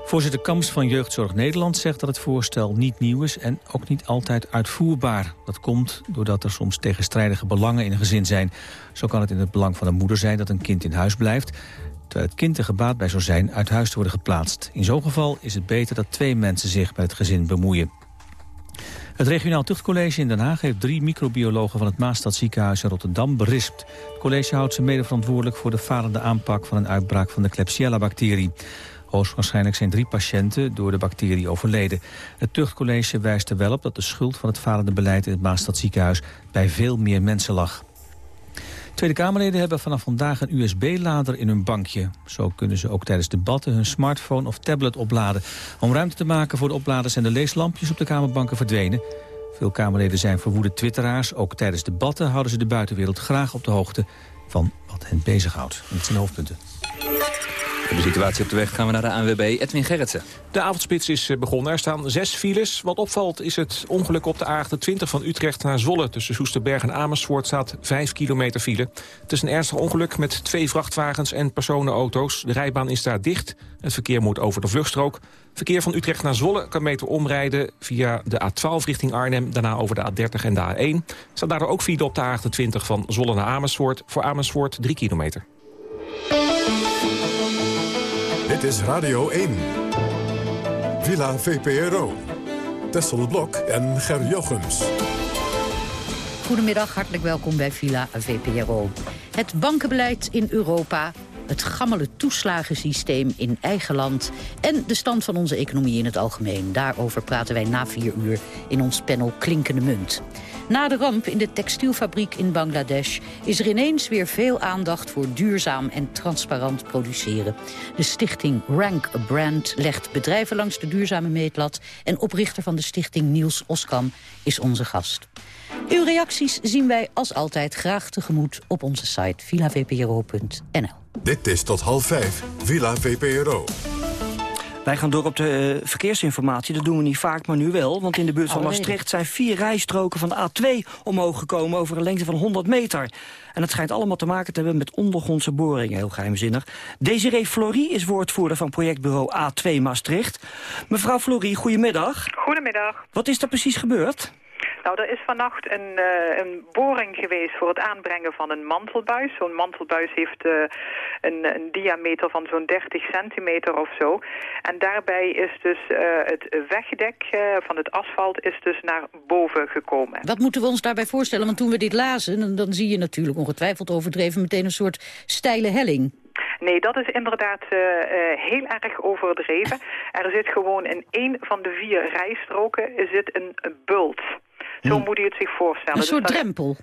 Voorzitter Kamps van Jeugdzorg Nederland zegt dat het voorstel niet nieuw is en ook niet altijd uitvoerbaar. Dat komt doordat er soms tegenstrijdige belangen in een gezin zijn. Zo kan het in het belang van de moeder zijn dat een kind in huis blijft, terwijl het kind er gebaat bij zou zijn uit huis te worden geplaatst. In zo'n geval is het beter dat twee mensen zich bij het gezin bemoeien. Het regionaal tuchtcollege in Den Haag heeft drie microbiologen van het Maastadziekenhuis in Rotterdam berispt. Het college houdt ze mede verantwoordelijk voor de falende aanpak van een uitbraak van de Klebsiella-bacterie. Hoogstwaarschijnlijk zijn drie patiënten door de bacterie overleden. Het tuchtcollege wijst er wel op dat de schuld van het falende beleid in het Maastadziekenhuis bij veel meer mensen lag. Tweede Kamerleden hebben vanaf vandaag een USB-lader in hun bankje. Zo kunnen ze ook tijdens debatten hun smartphone of tablet opladen. Om ruimte te maken voor de opladers zijn de leeslampjes op de Kamerbanken verdwenen. Veel Kamerleden zijn verwoede twitteraars. Ook tijdens debatten houden ze de buitenwereld graag op de hoogte van wat hen bezighoudt. Dat zijn hoofdpunten. De situatie op de weg gaan we naar de ANWB. Edwin Gerritsen. De avondspits is eh, begonnen. Er staan zes files. Wat opvalt is het ongeluk op de A28 van Utrecht naar Zwolle. Tussen Soesterberg en Amersfoort staat 5 kilometer file. Het is een ernstig ongeluk met twee vrachtwagens en personenauto's. De rijbaan is daar dicht. Het verkeer moet over de vluchtstrook. Verkeer van Utrecht naar Zwolle kan beter omrijden via de A12 richting Arnhem. Daarna over de A30 en de A1. Staat daardoor ook file op de A28 van Zwolle naar Amersfoort. Voor Amersfoort 3 kilometer. Dit is Radio 1. Villa VPRO. Tessel Blok en Ger Jochems. Goedemiddag, hartelijk welkom bij Villa VPRO. Het bankenbeleid in Europa, het gammele toeslagensysteem in eigen land... en de stand van onze economie in het algemeen. Daarover praten wij na vier uur in ons panel Klinkende Munt. Na de ramp in de textielfabriek in Bangladesh is er ineens weer veel aandacht voor duurzaam en transparant produceren. De stichting Rank a Brand legt bedrijven langs de duurzame meetlat en oprichter van de stichting Niels Oskam is onze gast. Uw reacties zien wij als altijd graag tegemoet op onze site villavpro.nl. Dit is tot half vijf. Villa VPRO. Wij gaan door op de eh, verkeersinformatie. Dat doen we niet vaak, maar nu wel. Want in de buurt van Alweer. Maastricht zijn vier rijstroken van de A2 omhoog gekomen... over een lengte van 100 meter. En het schijnt allemaal te maken te hebben met ondergrondse boringen. Heel geheimzinnig. Desiree Florie is woordvoerder van projectbureau A2 Maastricht. Mevrouw Florie, goedemiddag. Goedemiddag. Wat is er precies gebeurd? Nou, er is vannacht een, eh, een boring geweest voor het aanbrengen van een mantelbuis. Zo'n mantelbuis heeft eh, een, een diameter van zo'n 30 centimeter of zo. En daarbij is dus eh, het wegdek van het asfalt is dus naar boven gekomen. Wat moeten we ons daarbij voorstellen? Want toen we dit lazen, dan, dan zie je natuurlijk ongetwijfeld overdreven... meteen een soort steile helling. Nee, dat is inderdaad heel erg overdreven. Er zit gewoon in één van de vier rijstroken zit een, een bult. Zo moet u het zich voorstellen. Een soort Dus dat- drempel.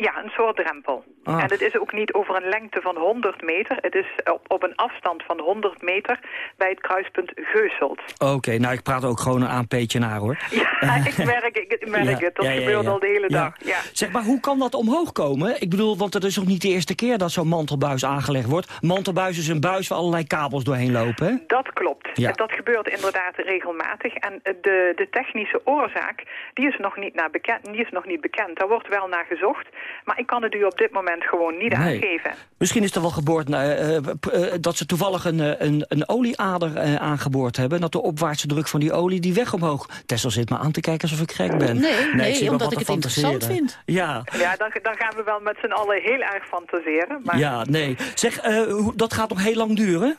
Ja, een soort drempel. Ah. En het is ook niet over een lengte van 100 meter. Het is op, op een afstand van 100 meter bij het kruispunt Geuselt. Oké, nou ik praat ook gewoon een aanpeetje naar hoor. Ja, [LAUGHS] [LAUGHS] ik merk, ik merk Ja, het. Dat ja, ja, gebeurt al de hele dag. Ja. Zeg maar, hoe kan dat omhoog komen? Ik bedoel, want het is nog niet de eerste keer dat zo'n mantelbuis aangelegd wordt. Mantelbuis is een buis waar allerlei kabels doorheen lopen, hè? Dat klopt. Ja. Dat gebeurt inderdaad regelmatig. En de, de technische oorzaak, die is, nog niet naar bekend, die is nog niet bekend. Daar wordt wel naar gezocht. Maar ik kan het u op dit moment gewoon niet Nee. aangeven. Misschien is er wel geboord eh, eh, eh, dat ze toevallig een, een, een olieader eh, aangeboord hebben... en dat de opwaartse druk van die olie die weg omhoog... Tessel zit me aan te kijken alsof ik gek ben. Nee, nee, omdat ik het interessant vind. Ja, Ja, dan, dan gaan we wel met z'n allen heel erg fantaseren. Maar, ja, nee. Zeg, eh, hoe- dat gaat nog heel lang duren?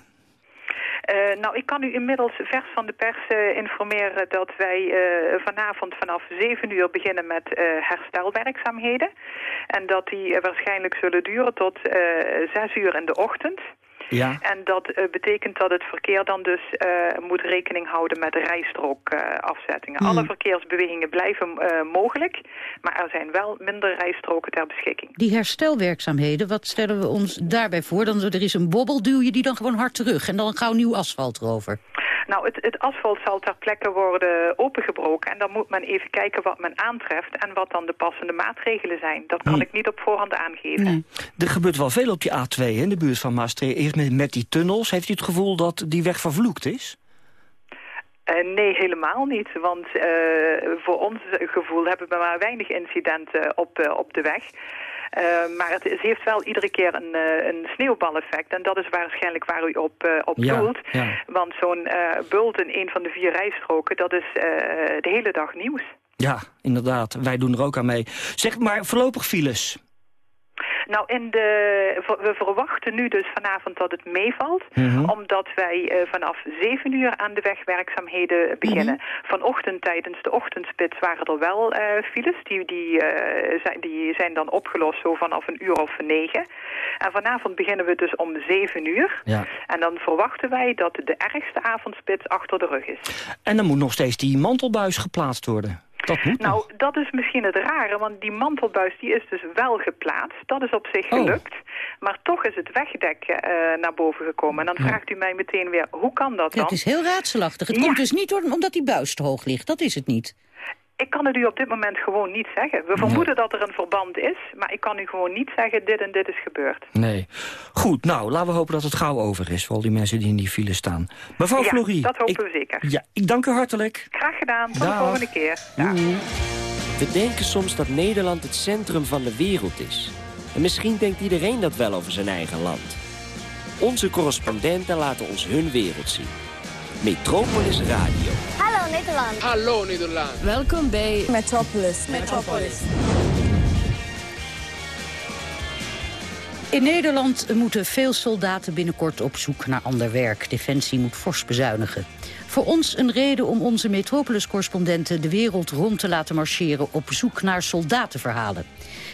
Eh, nou, ik kan u inmiddels vers van de pers eh, informeren dat wij eh, vanavond vanaf 7 uur beginnen met herstelwerkzaamheden. En dat die waarschijnlijk zullen duren tot eh 6 uur in de ochtend. Ja. En dat eh, betekent dat het verkeer dan dus eh, moet rekening houden met rijstrookafzettingen. Hmm. Alle verkeersbewegingen blijven eh, mogelijk, maar er zijn wel minder rijstroken ter beschikking. Die herstelwerkzaamheden, wat stellen we ons daarbij voor? Dan, er is een bobbel, duw je die dan gewoon hard terug... en dan gauw nieuw asfalt erover. Nou, het, het asfalt zal ter plekke worden opengebroken. En dan moet men even kijken wat men aantreft en wat dan de passende maatregelen zijn. Dat kan Hmm. ik niet op voorhand aangeven. Er gebeurt wel veel op die A2 hè, in de buurt van Maastricht. Eerst met, met die tunnels. Heeft u het gevoel dat die weg vervloekt is? Eh, nee, helemaal niet. Want eh, voor ons gevoel hebben we maar weinig incidenten op, eh, op de weg. Eh, maar het, heeft wel iedere keer een, eh, een sneeuwbaleffect. En dat is waarschijnlijk waar u op, eh, op Ja, doelt. ja. Want zo'n bult in een van de vier rijstroken, dat is de hele dag nieuws. Ja, inderdaad. Wij doen er ook aan mee. Zeg maar voorlopig files. Nou, in de, we verwachten nu dus vanavond dat het meevalt. Mhm. Omdat wij eh, vanaf 7 uur aan de wegwerkzaamheden beginnen. Vanochtend tijdens de ochtendspits waren er wel eh, files. Die, die, eh, zijn, die zijn dan opgelost zo vanaf een uur of negen. En vanavond beginnen we dus om 7 uur. Ja. En dan verwachten wij dat de ergste avondspits achter de rug is. En dan moet nog steeds die mantelbuis geplaatst worden. Dat moet Nou, dat is misschien het rare, want die mantelbuis die is dus wel geplaatst. Dat is op zich Oh. gelukt. Maar toch is het wegdek eh, naar boven gekomen. En dan vraagt u mij meteen weer, hoe kan dat Ja, dan? het is heel raadselachtig. Het Ja. komt dus niet door, omdat die buis te hoog ligt. Dat is het niet. Ik kan het u op dit moment gewoon niet zeggen. We vermoeden dat er een verband is, maar ik kan u gewoon niet zeggen, dit en dit is gebeurd. Nee. Goed, nou, laten we hopen dat het gauw over is... voor al die mensen die in die file staan. Mevrouw ja, Florie. dat hopen ik, we zeker. Ja, ik dank u hartelijk. Graag gedaan, tot Dag. de volgende keer. Dag. We denken soms dat Nederland het centrum van de wereld is. En misschien denkt iedereen dat wel over zijn eigen land. Onze correspondenten laten ons hun wereld zien. Metropolis Radio. Hallo Nederland. Hallo Nederland. Welkom bij Metropolis. Metropolis. In Nederland moeten veel soldaten binnenkort op zoek naar ander werk. Defensie moet fors bezuinigen. Voor ons een reden om onze Metropolis-correspondenten de wereld rond te laten marcheren op zoek naar soldatenverhalen.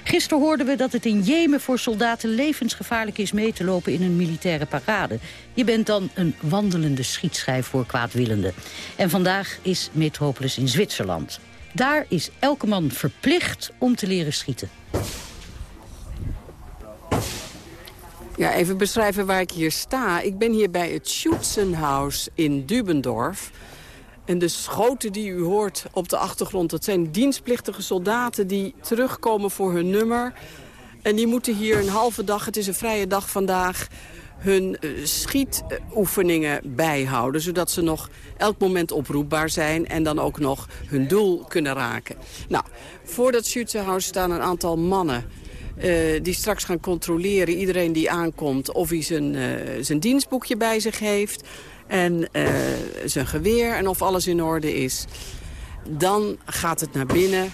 Gisteren hoorden we dat het in Jemen voor soldaten levensgevaarlijk is mee te lopen in een militaire parade. Je bent dan een wandelende schietschijf voor kwaadwillenden. En vandaag is Metropolis in Zwitserland. Daar is elke man verplicht om te leren schieten. Ja, even beschrijven waar ik hier sta. Ik ben hier bij het Schützenhaus in Dubendorf. En de schoten die u hoort op de achtergrond... dat zijn dienstplichtige soldaten die terugkomen voor hun nummer. En die moeten hier een halve dag, het is een vrije dag vandaag... hun eh, schietoefeningen bijhouden... zodat ze nog elk moment oproepbaar zijn... en dan ook nog hun doel kunnen raken. Nou, voor dat Schützenhaus staan een aantal mannen... eh, die straks gaan controleren, iedereen die aankomt... of hij zijn, eh, zijn dienstboekje bij zich heeft en eh, zijn geweer en of alles in orde is. Dan gaat het naar binnen,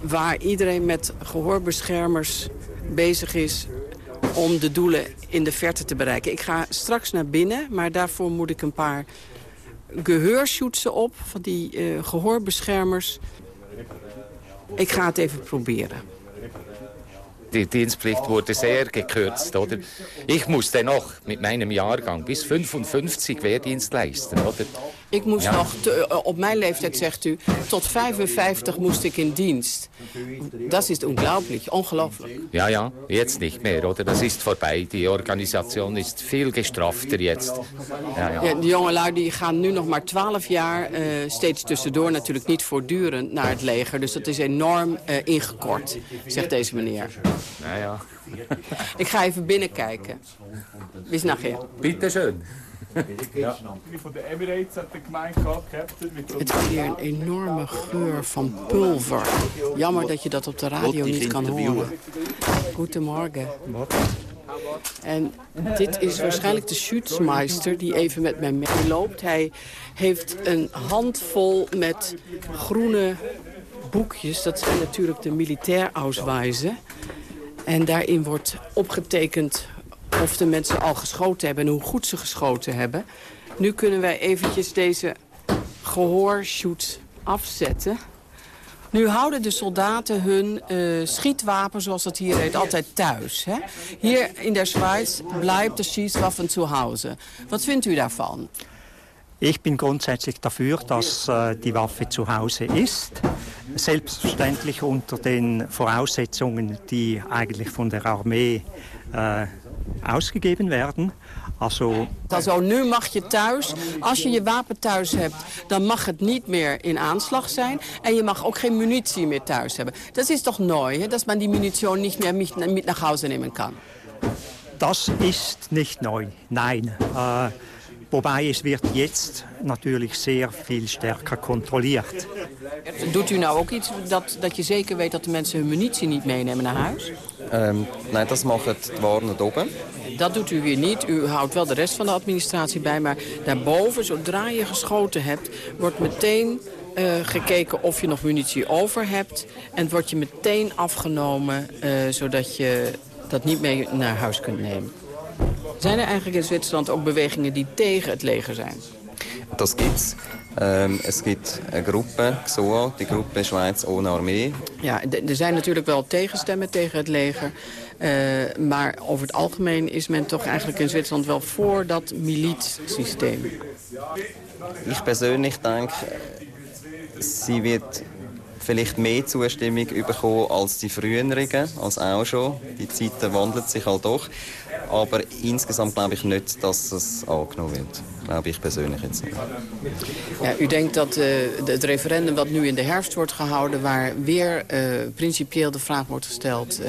waar iedereen met gehoorbeschermers bezig is om de doelen in de verte te bereiken. Ik ga straks naar binnen, maar daarvoor moet ik een paar geheurshoetsen op... van die eh, gehoorbeschermers. Ik ga het even proberen. Die Dienstpflicht wurde sehr gekürzt, oder? Ich musste noch mit meinem Jahrgang bis 55 Wehrdienst leisten, oder? Ik moest Ja. nog, te- eh, op mijn leeftijd zegt u, tot 55 moest ik in dienst. Dat is ongelooflijk, ongelooflijk. Ja, ja, jetzt nicht mehr, oder? Das ist vorbei. Die Organisation ist viel gestrafter jetzt. Ja, ja. Ja, de jongelui die gaan nu nog maar 12 jaar, eh, steeds tussendoor natuurlijk niet voortdurend naar het leger. Dus dat is enorm eh, ingekort, zegt deze meneer. Ja, ja. [LAUGHS] Ik ga even binnenkijken. Bis nachher. Bitte de Emirates had ik mijn captain Het is hier een enorme geur van pulver. Jammer dat je dat op de radio niet kan horen. Goedemorgen. En dit is waarschijnlijk de Schutzmeister die even met mij meeloopt. Hij heeft een handvol met groene boekjes. Dat zijn natuurlijk de militair Ausweisen. En daarin wordt opgetekend of de mensen al geschoten hebben en hoe goed ze geschoten hebben. Nu kunnen wij eventjes deze gehoorshoot afzetten. Nu houden de soldaten hun uh, schietwapen, zoals dat hier heet, altijd thuis. Hè? Hier in der Schweiz blijft de Schießwaffen zu Hause. Wat vindt u daarvan? Ich bin grundsätzlich dafür, dass äh, die Waffe zu Hause ist. Selbstverständlich unter den Voraussetzungen, die eigentlich von der Armee äh, ausgegeben werden. Also, also, nu mag je thuis, als je je wapen thuis hebt, dan mag het niet meer in aanslag zijn. En je mag ook geen munitie meer thuis hebben. Dat is toch neu, dat man die munitie niet meer met naar huis nemen kan? Das ist nicht neu, nein. Äh, Wobei es wird jetzt natuurlijk zeer veel sterker controleerd. Doet u nou ook iets dat, dat je zeker weet dat de mensen hun munitie niet meenemen naar huis? Um, nee, dat mag het worden open. Dat doet u weer niet. U houdt wel de rest van de administratie bij. Maar daarboven, zodra je geschoten hebt, wordt meteen uh, gekeken of je nog munitie over hebt. En wordt je meteen afgenomen, uh, zodat je dat niet mee naar huis kunt nemen. Zijn er eigenlijk in Zwitserland ook bewegingen die tegen het leger zijn? Dat gibt's. Um, es gibt een groep, XOA, die groep Schweiz ohne Armee. Ja, er zijn natuurlijk wel tegenstemmen tegen het leger. Uh, maar over het algemeen is men toch eigenlijk in Zwitserland wel voor dat milietsysteem. Ik persoonlijk denk, sie wird vielleicht mehr Zustimmung bekommen als die früheren, als auch schon. Die Zeiten wandeln sich halt doch. Aber insgesamt glaube ich nicht, dass es angenommen wird. Glaube ich persönlich jetzt nicht. Ja, u denkt dat uh, het referendum wat nu in de herfst wordt gehouden... waar weer uh, principieel de vraag wordt gesteld... Uh,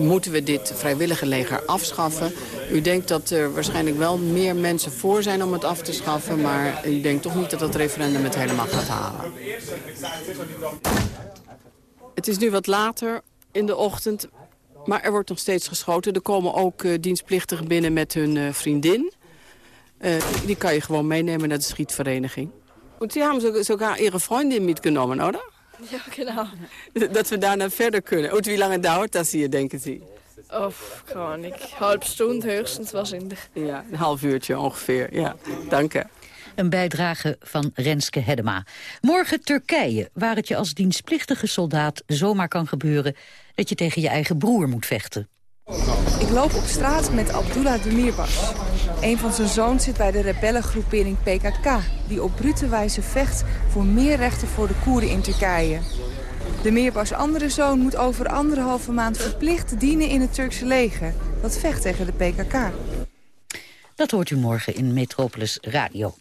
moeten we dit vrijwillige leger afschaffen? U denkt dat er waarschijnlijk wel meer mensen voor zijn om het af te schaffen... maar u denkt toch niet dat het referendum het helemaal gaat halen? Het is nu wat later in de ochtend. Maar er wordt nog steeds geschoten. Er komen ook uh, dienstplichtigen binnen met hun uh, vriendin. Uh, die kan je gewoon meenemen naar de schietvereniging. Want die hebben sogar ihre vriendin mitgenomen, oder? Ja, genau. Dat we daarna verder kunnen. Und wie lange dauert dat hier, denken Sie? Of gewoon ik half stond hoogstens was in de... Ja, een half uurtje ongeveer. Ja, dank u. Een bijdrage van Renske Hedema. Morgen Turkije, waar het je als dienstplichtige soldaat zomaar kan gebeuren... dat je tegen je eigen broer moet vechten. Ik loop op straat met Abdullah Demirbas. Een van zijn zoons zit bij de rebellengroepering PKK... die op brute wijze vecht voor meer rechten voor de Koerden in Turkije. Demirbas' andere zoon moet over anderhalve maand verplicht dienen in het Turkse leger... dat vecht tegen de PKK. Dat hoort u morgen in Metropolis Radio.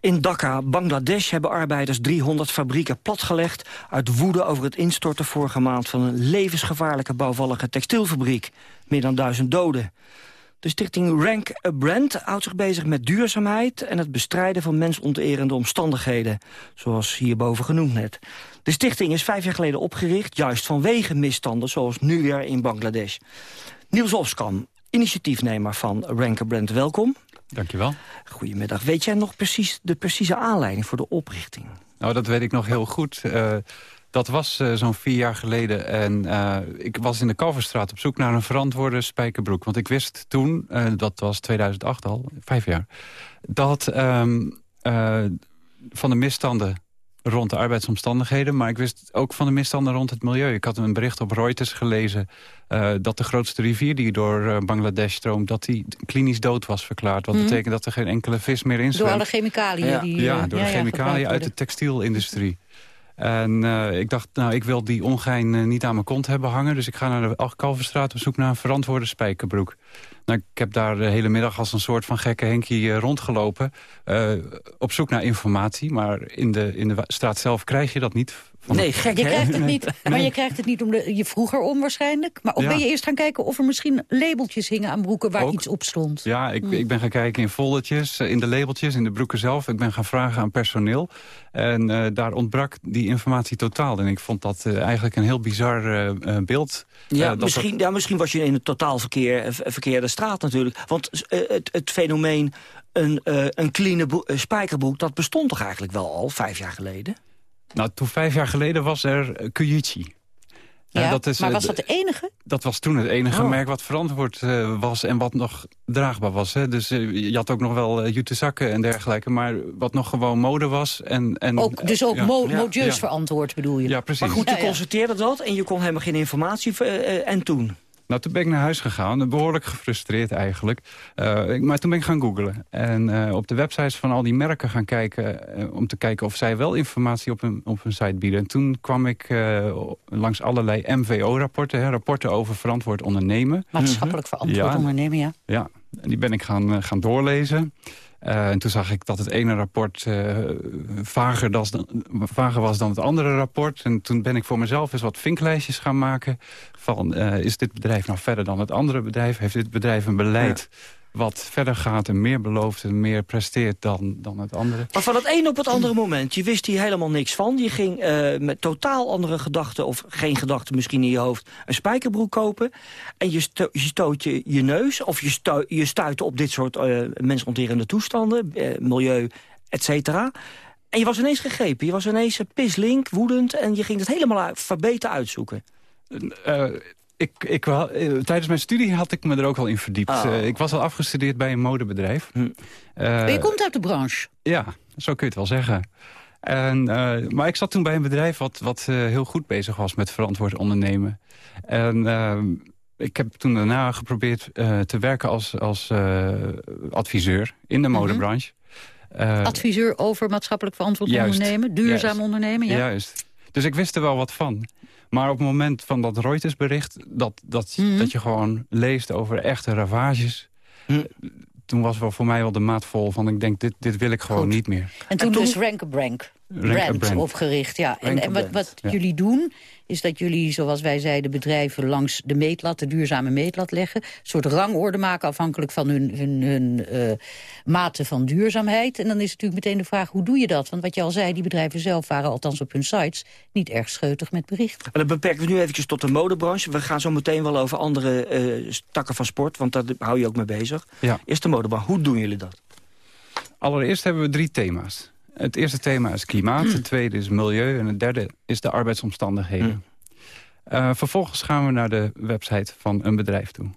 In Dhaka, Bangladesh, hebben arbeiders 300 fabrieken platgelegd... uit woede over het instorten vorige maand van een levensgevaarlijke bouwvallige textielfabriek. Meer dan duizend doden. De stichting Rank a Brand houdt zich bezig met duurzaamheid... en het bestrijden van mensonterende omstandigheden. Zoals hierboven genoemd net. De stichting is vijf jaar geleden opgericht... juist vanwege misstanden, zoals nu weer in Bangladesh. Niels Oskam, initiatiefnemer van Rank a Brand, welkom. Dankjewel. Goedemiddag. Weet jij nog precies de precieze aanleiding voor de oprichting? Nou, dat weet ik nog heel goed. Uh, dat was uh, zo'n vier jaar geleden. En uh, ik was in de Kalverstraat op zoek naar een verantwoorde spijkerbroek. Want ik wist toen, dat was 2008 al, vijf jaar... dat um, van de misstanden rond de arbeidsomstandigheden. Maar ik wist ook van de misstanden rond het milieu. Ik had een bericht op Reuters gelezen... Uh, dat de grootste rivier die door uh, Bangladesh stroomt... dat die klinisch dood was verklaard. Wat mm. betekent dat er geen enkele vis meer in Door alle chemicaliën? Ja, die, ja door ja, de chemicaliën uit de textielindustrie. En uh, ik dacht, nou, ik wil die ongein niet aan mijn kont hebben hangen. Dus ik ga naar de Kalverstraat op zoek naar een verantwoorde spijkerbroek. Nou, ik heb daar de hele middag als een soort van gekke Henkie uh, rondgelopen. Uh, op zoek naar informatie. Maar in de, in de straat zelf krijg je dat niet. Nee, gek je krijgt het niet, Maar je krijgt het niet om de, je vroeger om waarschijnlijk. Maar of ben je eerst gaan kijken of er misschien labeltjes hingen aan broeken waar iets op stond? Ja, ik, hm. ik ben gaan kijken in foldertjes, in de labeltjes, in de broeken zelf. Ik ben gaan vragen aan personeel. En uh, daar ontbrak die informatie totaal. En ik vond dat uh, eigenlijk een heel bizar uh, beeld. Ja, misschien, dat... ja, misschien was je in een totaal verkeer, verkeerde straat natuurlijk. Want het, het fenomeen een, een clean spijkerboek, dat bestond toch eigenlijk wel al vijf jaar geleden? Nou, toen vijf jaar geleden was er Kujichi. Ja, dat is, maar was dat de enige? Dat was toen het enige oh. merk wat verantwoord uh, was en wat nog draagbaar was. Hè. Dus uh, je had ook nog wel uh, jute zakken en dergelijke, maar wat nog gewoon mode was. En, en, ook, dus ook ja, modieus ja. verantwoord bedoel je? Ja, precies. Maar goed, je constateerde dat en je kon helemaal geen informatie en toen? Nou, toen ben ik naar huis gegaan. Behoorlijk gefrustreerd eigenlijk. Uh, maar toen ben ik gaan googlen. En uh, op de websites van al die merken gaan kijken... Uh, om te kijken of zij wel informatie op hun, op hun site bieden. En toen kwam ik langs allerlei MVO-rapporten. Rapporten over verantwoord ondernemen. Maatschappelijk verantwoord ja, ondernemen, ja. Ja, en die ben ik gaan, gaan doorlezen. Uh, en toen zag ik dat het ene rapport uh, vager, vager, was dan het andere rapport. En toen ben ik voor mezelf eens wat vinklijstjes gaan maken. Van, uh, is dit bedrijf nou verder dan het andere bedrijf? Heeft dit bedrijf een beleid wat verder gaat en meer belooft en meer presteert dan, dan het andere. Maar van het een op het andere moment, je wist hier helemaal niks van. Je ging uh, met totaal andere gedachten, of geen gedachten misschien in je hoofd... een spijkerbroek kopen en je, sto je stoot je, je neus... of je, stu je stuitte op dit soort uh, mensonterende toestanden, uh, milieu, et cetera... En je was ineens gegrepen. Je was ineens pislink, woedend... en je ging het helemaal verbeten uitzoeken. Ik, ik, wel, eh, tijdens mijn studie had ik me er ook wel in verdiept. Oh. Uh, ik was al afgestudeerd bij een modebedrijf. Hm. Uh, je komt uit de branche? Ja, zo kun je het wel zeggen. En, maar ik zat toen bij een bedrijf wat, wat heel goed bezig was met verantwoord ondernemen. En ik heb toen daarna geprobeerd te werken als, als adviseur in de mhm. modebranche. adviseur over maatschappelijk verantwoord ondernemen, duurzaam juist, ondernemen? Ja? Juist. Dus ik wist er wel wat van. Maar op het moment van dat Reuters-bericht... Dat, dat, Mhm. dat je gewoon leest over echte ravages... toen was wel voor mij wel de maat vol van... ik denk, dit, dit wil ik gewoon Goed. niet meer. En toen, dus Rank-a-Brand Rank-a-Brand. opgericht. Ja. En, Rank a en wat, Brand, wat ja. jullie doen, is dat jullie, zoals wij zeiden... bedrijven langs de meetlat, de duurzame meetlat leggen. Een soort rangorde maken afhankelijk van hun, hun, hun eh, mate van duurzaamheid. En dan is natuurlijk meteen de vraag, hoe doe je dat? Want wat je al zei, die bedrijven zelf waren althans op hun sites... niet erg scheutig met berichten. Maar dan beperken we nu eventjes tot de modebranche. We gaan zo meteen wel over andere eh, takken van sport, want daar hou je ook mee bezig. Ja. Eerst de modebranche. Hoe doen jullie dat? Allereerst hebben we drie thema's. Het eerste thema is klimaat, het tweede is milieu... en het derde is de arbeidsomstandigheden. Uh, vervolgens gaan we naar de website van een bedrijf toe.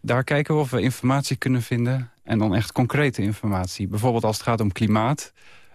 Daar kijken we of we informatie kunnen vinden... en dan echt concrete informatie. Bijvoorbeeld als het gaat om klimaat...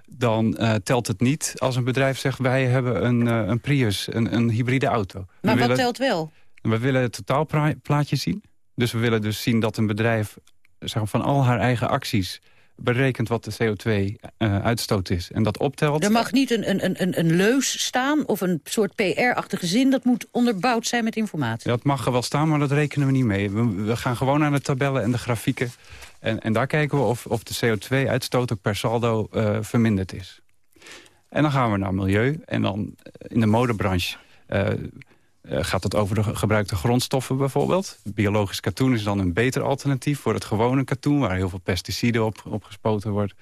dan uh, telt het niet als een bedrijf zegt... wij hebben een, uh, een Prius, een, een hybride auto. Maar we wat willen, telt wel? We willen het totaalplaatje zien. Dus we willen dus zien dat een bedrijf zeg van al haar eigen acties berekent wat de CO2-uitstoot is en dat optelt. Er mag niet een, een, een, een leus staan of een soort PR-achtige zin. Dat moet onderbouwd zijn met informatie. Dat mag er wel staan, maar dat rekenen we niet mee. We, we gaan gewoon naar de tabellen en de grafieken. En, en daar kijken we of, of de CO2-uitstoot ook per saldo uh, verminderd is. En dan gaan we naar milieu. En dan in de modebranche... Uh, gaat het over de gebruikte grondstoffen bijvoorbeeld. Biologisch katoen is dan een beter alternatief voor het gewone katoen... waar heel veel pesticiden op, op gespoten wordt.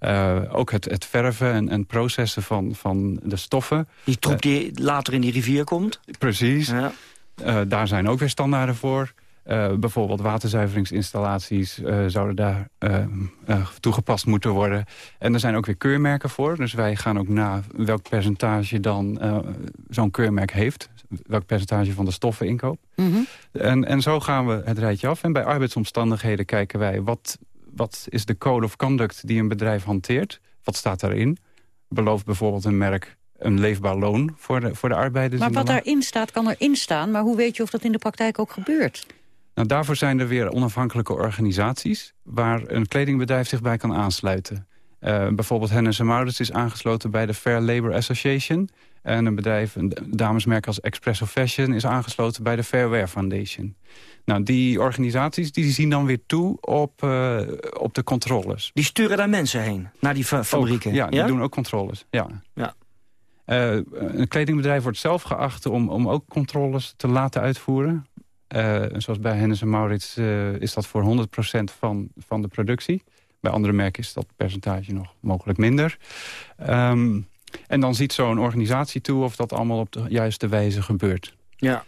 Uh, ook het, het verven en, en processen van, van de stoffen. Die troep die later in die rivier komt? Precies. Ja. Uh, daar zijn ook weer standaarden voor. Bijvoorbeeld waterzuiveringsinstallaties zouden daar toegepast moeten worden. En er zijn ook weer keurmerken voor. Dus wij gaan ook na welk percentage dan zo'n keurmerk heeft. Welk percentage van de stoffen inkoop. Mm -hmm. en, en zo gaan we het rijtje af. En bij arbeidsomstandigheden kijken wij... wat, wat is de code of conduct die een bedrijf hanteert? Wat staat daarin? Belooft bijvoorbeeld een merk een leefbaar loon voor de, voor de arbeiders. Maar wat daarin staat, kan erin staan. Maar hoe weet je of dat in de praktijk ook gebeurt? Nou, daarvoor zijn er weer onafhankelijke organisaties... waar een kledingbedrijf zich bij kan aansluiten. Uh, bijvoorbeeld Hennis Maurits is aangesloten bij de Fair Labor Association. En een bedrijf, een damesmerk als Expresso Fashion... is aangesloten bij de Fairwear Foundation. Nou, die organisaties die zien dan weer toe op, uh, op de controles. Die sturen daar mensen heen, naar die fa fabrieken? ja, die doen ook controles, ja. ja. Uh, een kledingbedrijf wordt zelf geacht om, om ook controles te laten uitvoeren. Uh, zoals bij Hennis Maurits is dat voor 100% van, van de productie. Bij andere merken is dat percentage nog mogelijk minder. Um, en dan ziet zo'n organisatie toe of dat allemaal op de juiste wijze gebeurt. Ja.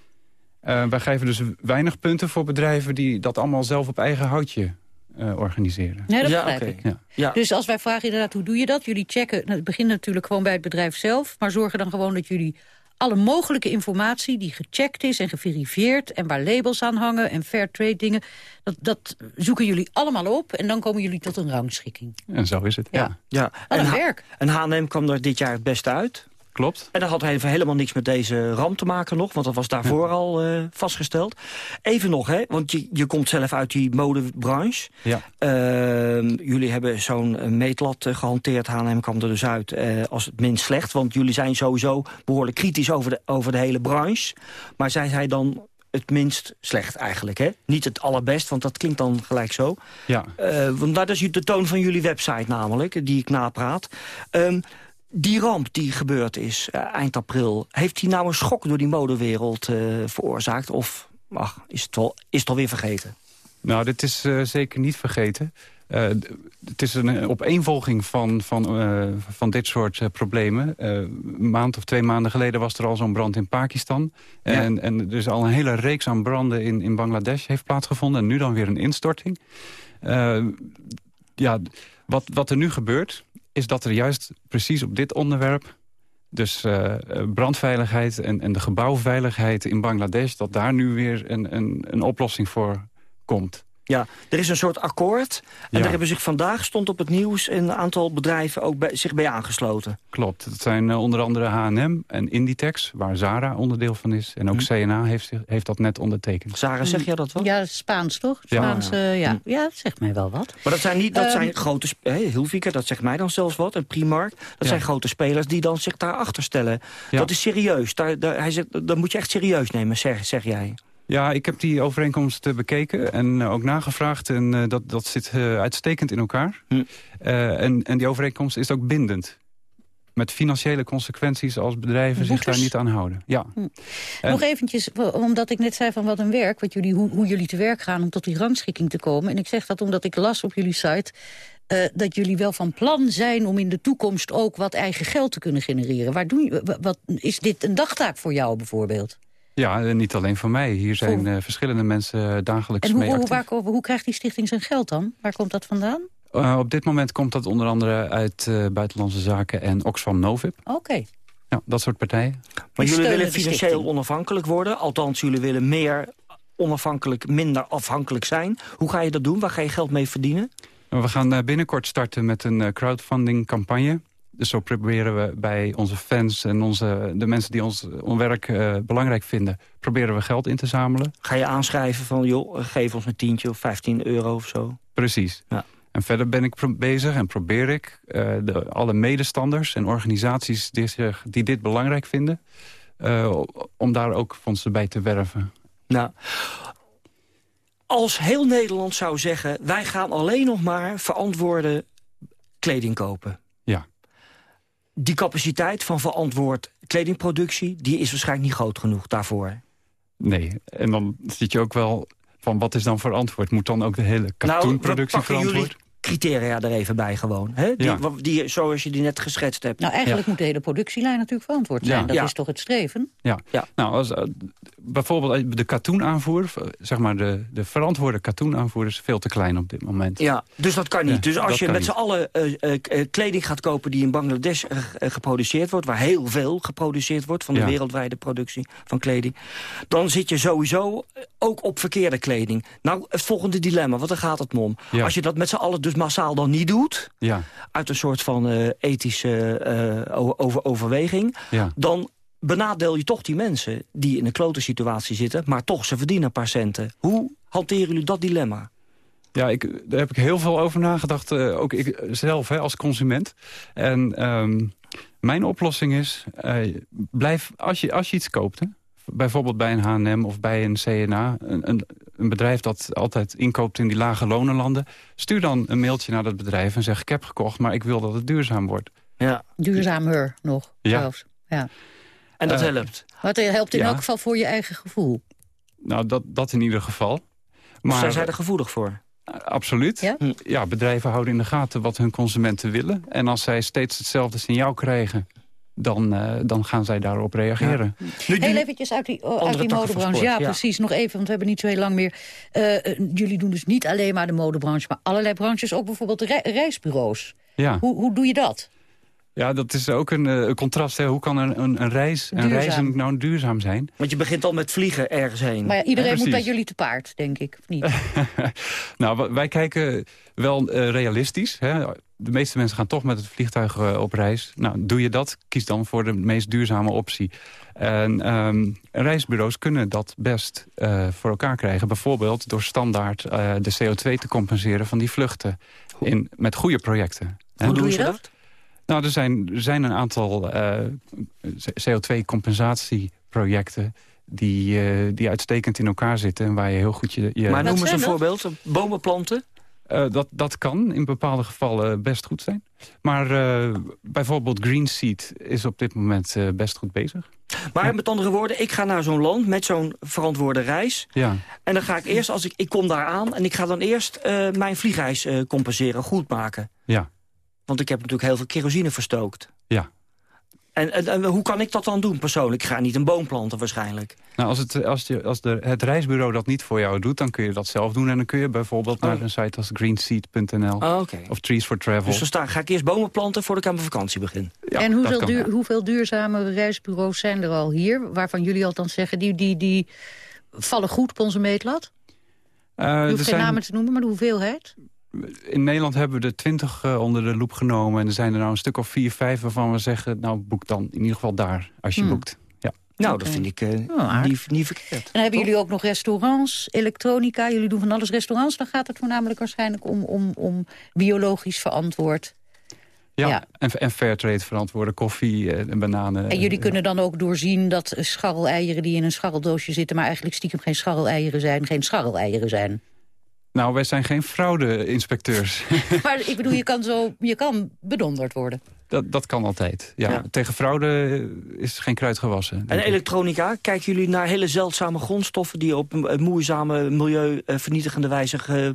Uh, wij geven dus weinig punten voor bedrijven die dat allemaal zelf op eigen houtje uh, organiseren. Nee, dat ja, begrijp ik. Ja. Ja. Dus als wij vragen inderdaad, hoe doe je dat? Jullie checken, nou, het begint natuurlijk gewoon bij het bedrijf zelf... maar zorgen dan gewoon dat jullie alle mogelijke informatie die gecheckt is en geverifieerd... en waar labels aan hangen en fair trade dingen... Dat, dat zoeken jullie allemaal op en dan komen jullie tot een rangschikking. En zo is het, ja. ja. Wat een werk. En H&M kwam er dit jaar het beste uit. Klopt. En dat had even helemaal niks met deze ramp te maken nog, want dat was daarvoor al uh, vastgesteld. Even nog, hè, want je, je komt zelf uit die modebranche. Ja. Uh, jullie hebben zo'n meetlat uh, gehanteerd. H&M kwam er dus uit uh, als het minst slecht, want jullie zijn sowieso behoorlijk kritisch over de, over de hele branche. Maar zijn zij dan het minst slecht eigenlijk, hè? Niet het allerbest, want dat klinkt dan gelijk zo. Ja. want dat is de toon van jullie website namelijk, die ik napraat. Um, die ramp die gebeurd is uh, eind april... heeft die nou een schok door die modewereld uh, veroorzaakt? Of ach, is, het al, is het alweer vergeten? Nou, dit is uh, zeker niet vergeten. het is een opeenvolging van, van, van dit soort problemen. een maand of twee maanden geleden was er al zo'n brand in Pakistan. Ja. En, en er is al een hele reeks aan branden in, in Bangladesh heeft plaatsgevonden. En nu dan weer een instorting. ja, wat, wat er nu gebeurt is dat er juist precies op dit onderwerp... dus uh, brandveiligheid en, en de gebouwveiligheid in Bangladesh... dat daar nu weer een, een, een oplossing voor komt. Ja, er is een soort akkoord. En ja. daar hebben zich vandaag, stond op het nieuws... een aantal bedrijven ook bij, zich bij aangesloten. Klopt. Dat zijn uh, onder andere H&M en Inditex... waar Zara onderdeel van is. En ook hm. CNA heeft, heeft dat net ondertekend. Zara, zeg jij dat wel? Ja, Spaans toch? Spaans, ja, ja. Uh, ja. ja, dat zegt mij wel wat. Maar dat zijn, niet, dat um, zijn grote... Hey, Hilfiger, dat zegt mij dan zelfs wat. En Primark, dat zijn grote spelers die dan zich daarachter stellen. Dat is serieus. Daar, daar, hij zegt, dat moet je echt serieus nemen, zeg, zeg jij. Ja, ik heb die overeenkomst bekeken en ook nagevraagd. En uh, dat, dat zit uitstekend in elkaar. Hm. En, en die overeenkomst is ook bindend. Met financiële consequenties als bedrijven zich daar niet aan houden. Ja. Hm. Nog eventjes, omdat ik net zei van wat een werk... Wat jullie, hoe, hoe jullie te werk gaan om tot die rangschikking te komen. En ik zeg dat omdat ik las op jullie site... Uh, dat jullie wel van plan zijn om in de toekomst ook wat eigen geld te kunnen genereren. Waar doen je, wat, is dit een dagtaak voor jou bijvoorbeeld? Ja, niet alleen voor mij. Hier zijn uh, verschillende mensen dagelijks en hoe, mee hoe, waar, hoe krijgt die stichting zijn geld dan? Waar komt dat vandaan? Uh, op dit moment komt dat onder andere uit uh, Buitenlandse Zaken en Oxfam Novib. Oké. Okay. Ja, dat soort partijen. Maar jullie willen financieel onafhankelijk worden. Althans, jullie willen meer onafhankelijk, minder afhankelijk zijn. Hoe ga je dat doen? Waar ga je geld mee verdienen? We gaan binnenkort starten met een crowdfunding campagne. Dus zo proberen we bij onze fans en onze, de mensen die ons, werk uh, belangrijk vinden... proberen we geld in te zamelen. Ga je aanschrijven van, joh, geef ons een tientje of 15 euro of zo? Precies. Ja. En verder ben ik bezig en probeer ik uh, de, alle medestanders en organisaties die, zich, die dit belangrijk vinden... Uh, om daar ook fondsen bij te werven. Nou, als heel Nederland zou zeggen... wij gaan alleen nog maar verantwoorde kleding kopen die capaciteit van verantwoord kledingproductie... die is waarschijnlijk niet groot genoeg daarvoor. Nee, en dan zit je ook wel van wat is dan verantwoord? Moet dan ook de hele katoenproductie nou, verantwoord? criteria er even bij gewoon. Hè? Die, ja. die, zoals je die net geschetst hebt. Nou, eigenlijk ja. moet de hele productielijn natuurlijk verantwoord zijn. Ja. Dat is toch het streven? Ja, ja. nou, als, uh, bijvoorbeeld de katoenaanvoer... zeg maar de, de verantwoorde katoenaanvoer is veel te klein op dit moment. Ja, dus dat kan niet. dus als je met z'n allen uh, uh, kleding gaat kopen die in Bangladesh geproduceerd wordt... waar heel veel geproduceerd wordt van de wereldwijde productie van kleding... dan zit je sowieso ook op verkeerde kleding. Nou, het volgende dilemma, want daar gaat het om. Als je dat met z'n allen dus massaal dan niet doet... Ja. uit een soort van uh, ethische uh, over overweging... Dan benadeel je toch die mensen die in een klote situatie zitten... maar toch, ze verdienen een paar centen. Hoe hanteren jullie dat dilemma? Ja, ik, daar heb ik heel veel over nagedacht, uh, ook ik zelf hè, als consument. En um, mijn oplossing is, uh, blijf, als je, als je iets koopt... Hè, bijvoorbeeld bij een H&M of bij een CNA... Een, een, een, bedrijf dat altijd inkoopt in die lage lonenlanden... stuur dan een mailtje naar dat bedrijf en zeg... ik heb gekocht, maar ik wil dat het duurzaam wordt. Ja. Duurzamer nog, ja. zelfs. Ja. En dat uh, helpt? Wat helpt in ja. elk geval voor je eigen gevoel? Nou, dat, dat in ieder geval. Maar, zijn zij er gevoelig voor? Absoluut. Ja? ja? bedrijven houden in de gaten wat hun consumenten willen. En als zij steeds hetzelfde signaal krijgen dan, uh, dan gaan zij daarop reageren. Ja. Heel eventjes uit die, uit die modebranche. Ja, ja, precies. Nog even, want we hebben niet zo heel lang meer. Uh, jullie doen dus niet alleen maar de modebranche... maar allerlei branches, ook bijvoorbeeld de re reisbureaus. Ja. Hoe, hoe doe je dat? Ja, dat is ook een, uh, contrast. Hè. Hoe kan een, een, een reis, een reizen nou duurzaam zijn? Want je begint al met vliegen ergens heen. Maar ja, iedereen moet bij jullie te paard, denk ik, of niet? [LAUGHS] nou, wij kijken wel uh, realistisch. Hè. De meeste mensen gaan toch met het vliegtuig uh, op reis. Nou, doe je dat, kies dan voor de meest duurzame optie. En um, reisbureaus kunnen dat best voor elkaar krijgen. Bijvoorbeeld door standaard de CO2 te compenseren van die vluchten. In, met goede projecten. Hoe doe je dat? Nou, er zijn, er zijn een aantal uh, CO2-compensatieprojecten... Die, uh, die uitstekend in elkaar zitten en waar je heel goed je... je... Maar noem eens een voorbeeld. Bomen planten? Uh, dat, dat kan in bepaalde gevallen best goed zijn. Maar uh, bijvoorbeeld Green Seed is op dit moment uh, best goed bezig. Maar ja. met andere woorden, ik ga naar zo'n land met zo'n verantwoorde reis. Ja. En dan ga ik eerst, als ik, ik kom daar aan... en ik ga dan eerst mijn vliegreis compenseren, goed maken. Ja. Want ik heb natuurlijk heel veel kerosine verstookt. Ja. En, en, en, hoe kan ik dat dan doen persoonlijk? Ik ga niet een boom planten waarschijnlijk. Nou, als, het, als, je, als de, het reisbureau dat niet voor jou doet... dan kun je dat zelf doen. En dan kun je bijvoorbeeld oh. naar een site als greenseed.nl oh, okay. of Trees for Travel. Dus dan sta, ga ik eerst bomen planten voordat ik aan mijn vakantie begin. Ja, en hoeveel, duur, hoeveel duurzame reisbureaus zijn er al hier? Waarvan jullie althans zeggen, die, die, die vallen goed op onze meetlat? Uh, je hoeft geen zijn... namen te noemen, maar de hoeveelheid? In Nederland hebben we er twintig uh, onder de loep genomen. En er zijn er nou een stuk of vier, vijf waarvan we zeggen... nou, boek dan in ieder geval daar, als je hmm. boekt. Ja. Nou, okay. dat vind ik uh, oh, niet, niet verkeerd. En hebben jullie ook nog restaurants, elektronica? Jullie doen van alles restaurants. Dan gaat het voornamelijk waarschijnlijk om, om, om biologisch verantwoord... Ja, ja. En, en fairtrade verantwoorde koffie eh, en bananen. En jullie kunnen dan ook doorzien dat scharreleieren die in een scharreldoosje zitten... maar eigenlijk stiekem geen scharreleieren zijn, geen scharreleieren zijn. Nou, wij zijn geen fraude-inspecteurs. [LAUGHS] maar ik bedoel, je [LAUGHS] kan, zo, je kan bedonderd worden. Dat, dat kan altijd. Ja. ja. Tegen fraude is geen kruid gewassen. En elektronica, kijken jullie naar hele zeldzame grondstoffen... die op een moeizame, milieuvernietigende wijze ge,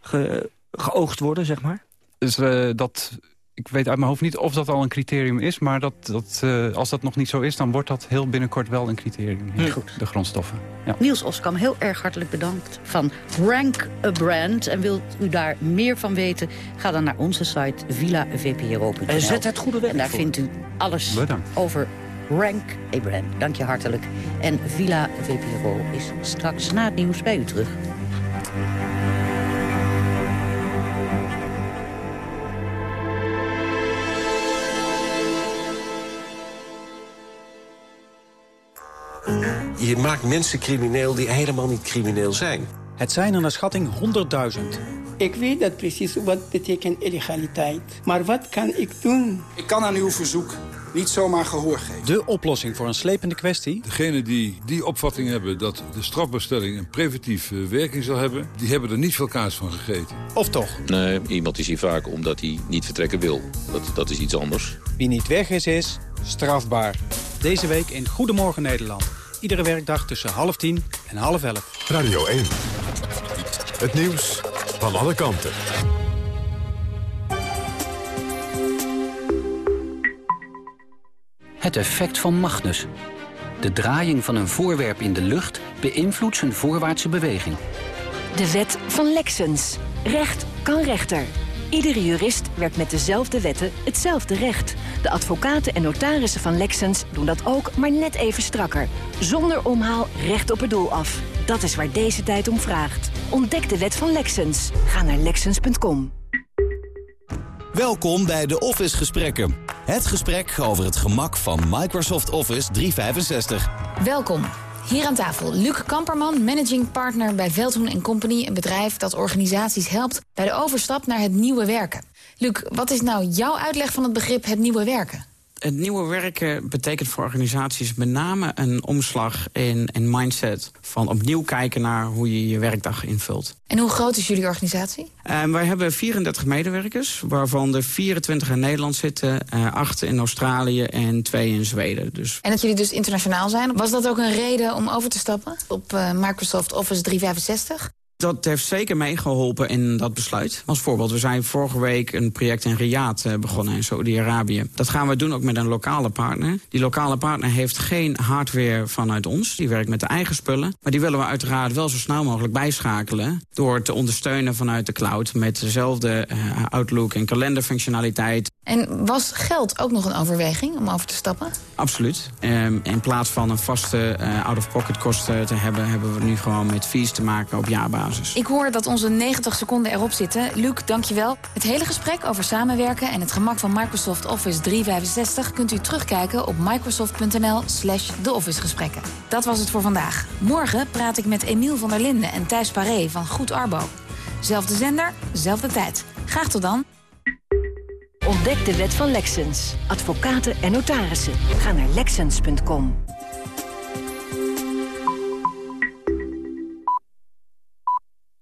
ge, geoogd worden, zeg maar? Dus uh, dat ik weet uit mijn hoofd niet of dat al een criterium is... maar dat, dat, uh, als dat nog niet zo is, dan wordt dat heel binnenkort wel een criterium. Ja, goed. De grondstoffen. Ja. Niels Oskam, heel erg hartelijk bedankt van Rank a Brand. En wilt u daar meer van weten, ga dan naar onze site villavpro.nl. En zet het goede werk En daar voor. vindt u alles bedankt. over Rank a Brand. Dank je hartelijk. En Villa VPRO is straks na het nieuws bij u terug. Je maakt mensen crimineel die helemaal niet crimineel zijn. Het zijn er naar schatting 100.000. Ik weet dat precies wat betekent illegaliteit. Maar wat kan ik doen? Ik kan aan uw verzoek niet zomaar gehoor geven. De oplossing voor een slepende kwestie? Degenen die die opvatting hebben dat de strafbestelling een preventieve werking zal hebben... die hebben er niet veel kaas van gegeten. Of toch? Nee, iemand is hier vaak omdat hij niet vertrekken wil. Dat, dat is iets anders. Wie niet weg is, is strafbaar. Deze week in Goedemorgen Nederland. Iedere werkdag tussen half tien en half elf. Radio 1. Het nieuws van alle kanten. Het effect van Magnus. De draaiing van een voorwerp in de lucht beïnvloedt zijn voorwaartse beweging. De wet van Lexens. Recht kan rechter. Iedere jurist werkt met dezelfde wetten hetzelfde recht. De advocaten en notarissen van Lexens doen dat ook, maar net even strakker. Zonder omhaal recht op het doel af. Dat is waar deze tijd om vraagt. Ontdek de wet van Lexens. Ga naar Lexens.com. Welkom bij de Office Gesprekken. Het gesprek over het gemak van Microsoft Office 365. Welkom. Hier aan tafel Luc Kamperman, managing partner bij Veldhoen Company... een bedrijf dat organisaties helpt bij de overstap naar het nieuwe werken. Luc, wat is nou jouw uitleg van het begrip het nieuwe werken? Het nieuwe werken betekent voor organisaties met name een omslag in, in mindset. Van opnieuw kijken naar hoe je je werkdag invult. En hoe groot is jullie organisatie? Uh, wij hebben 34 medewerkers, waarvan er 24 in Nederland zitten, uh, 8 in Australië en 2 in Zweden. Dus... En dat jullie dus internationaal zijn. Was dat ook een reden om over te stappen op uh, Microsoft Office 365? Dat heeft zeker meegeholpen in dat besluit. Als voorbeeld, we zijn vorige week een project in Riyadh eh, begonnen in Saudi-Arabië. Dat gaan we doen ook met een lokale partner. Die lokale partner heeft geen hardware vanuit ons. Die werkt met de eigen spullen. Maar die willen we uiteraard wel zo snel mogelijk bijschakelen... door te ondersteunen vanuit de cloud met dezelfde uh, Outlook en kalenderfunctionaliteit. En was geld ook nog een overweging om over te stappen? Absoluut. Um, in plaats van een vaste uh, out-of-pocket kosten te hebben... hebben we nu gewoon met fees te maken op jaarbasis. Ik hoor dat onze 90 seconden erop zitten. Luc, dankjewel. Het hele gesprek over samenwerken en het gemak van Microsoft Office 365... kunt u terugkijken op microsoft.nl slash deofficegesprekken. Dat was het voor vandaag. Morgen praat ik met Emiel van der Linden en Thijs Paré van Goed Arbo. Zelfde zender, zelfde tijd. Graag tot dan. Ontdek de wet van Lexens. Advocaten en notarissen. Ga naar Lexens.com.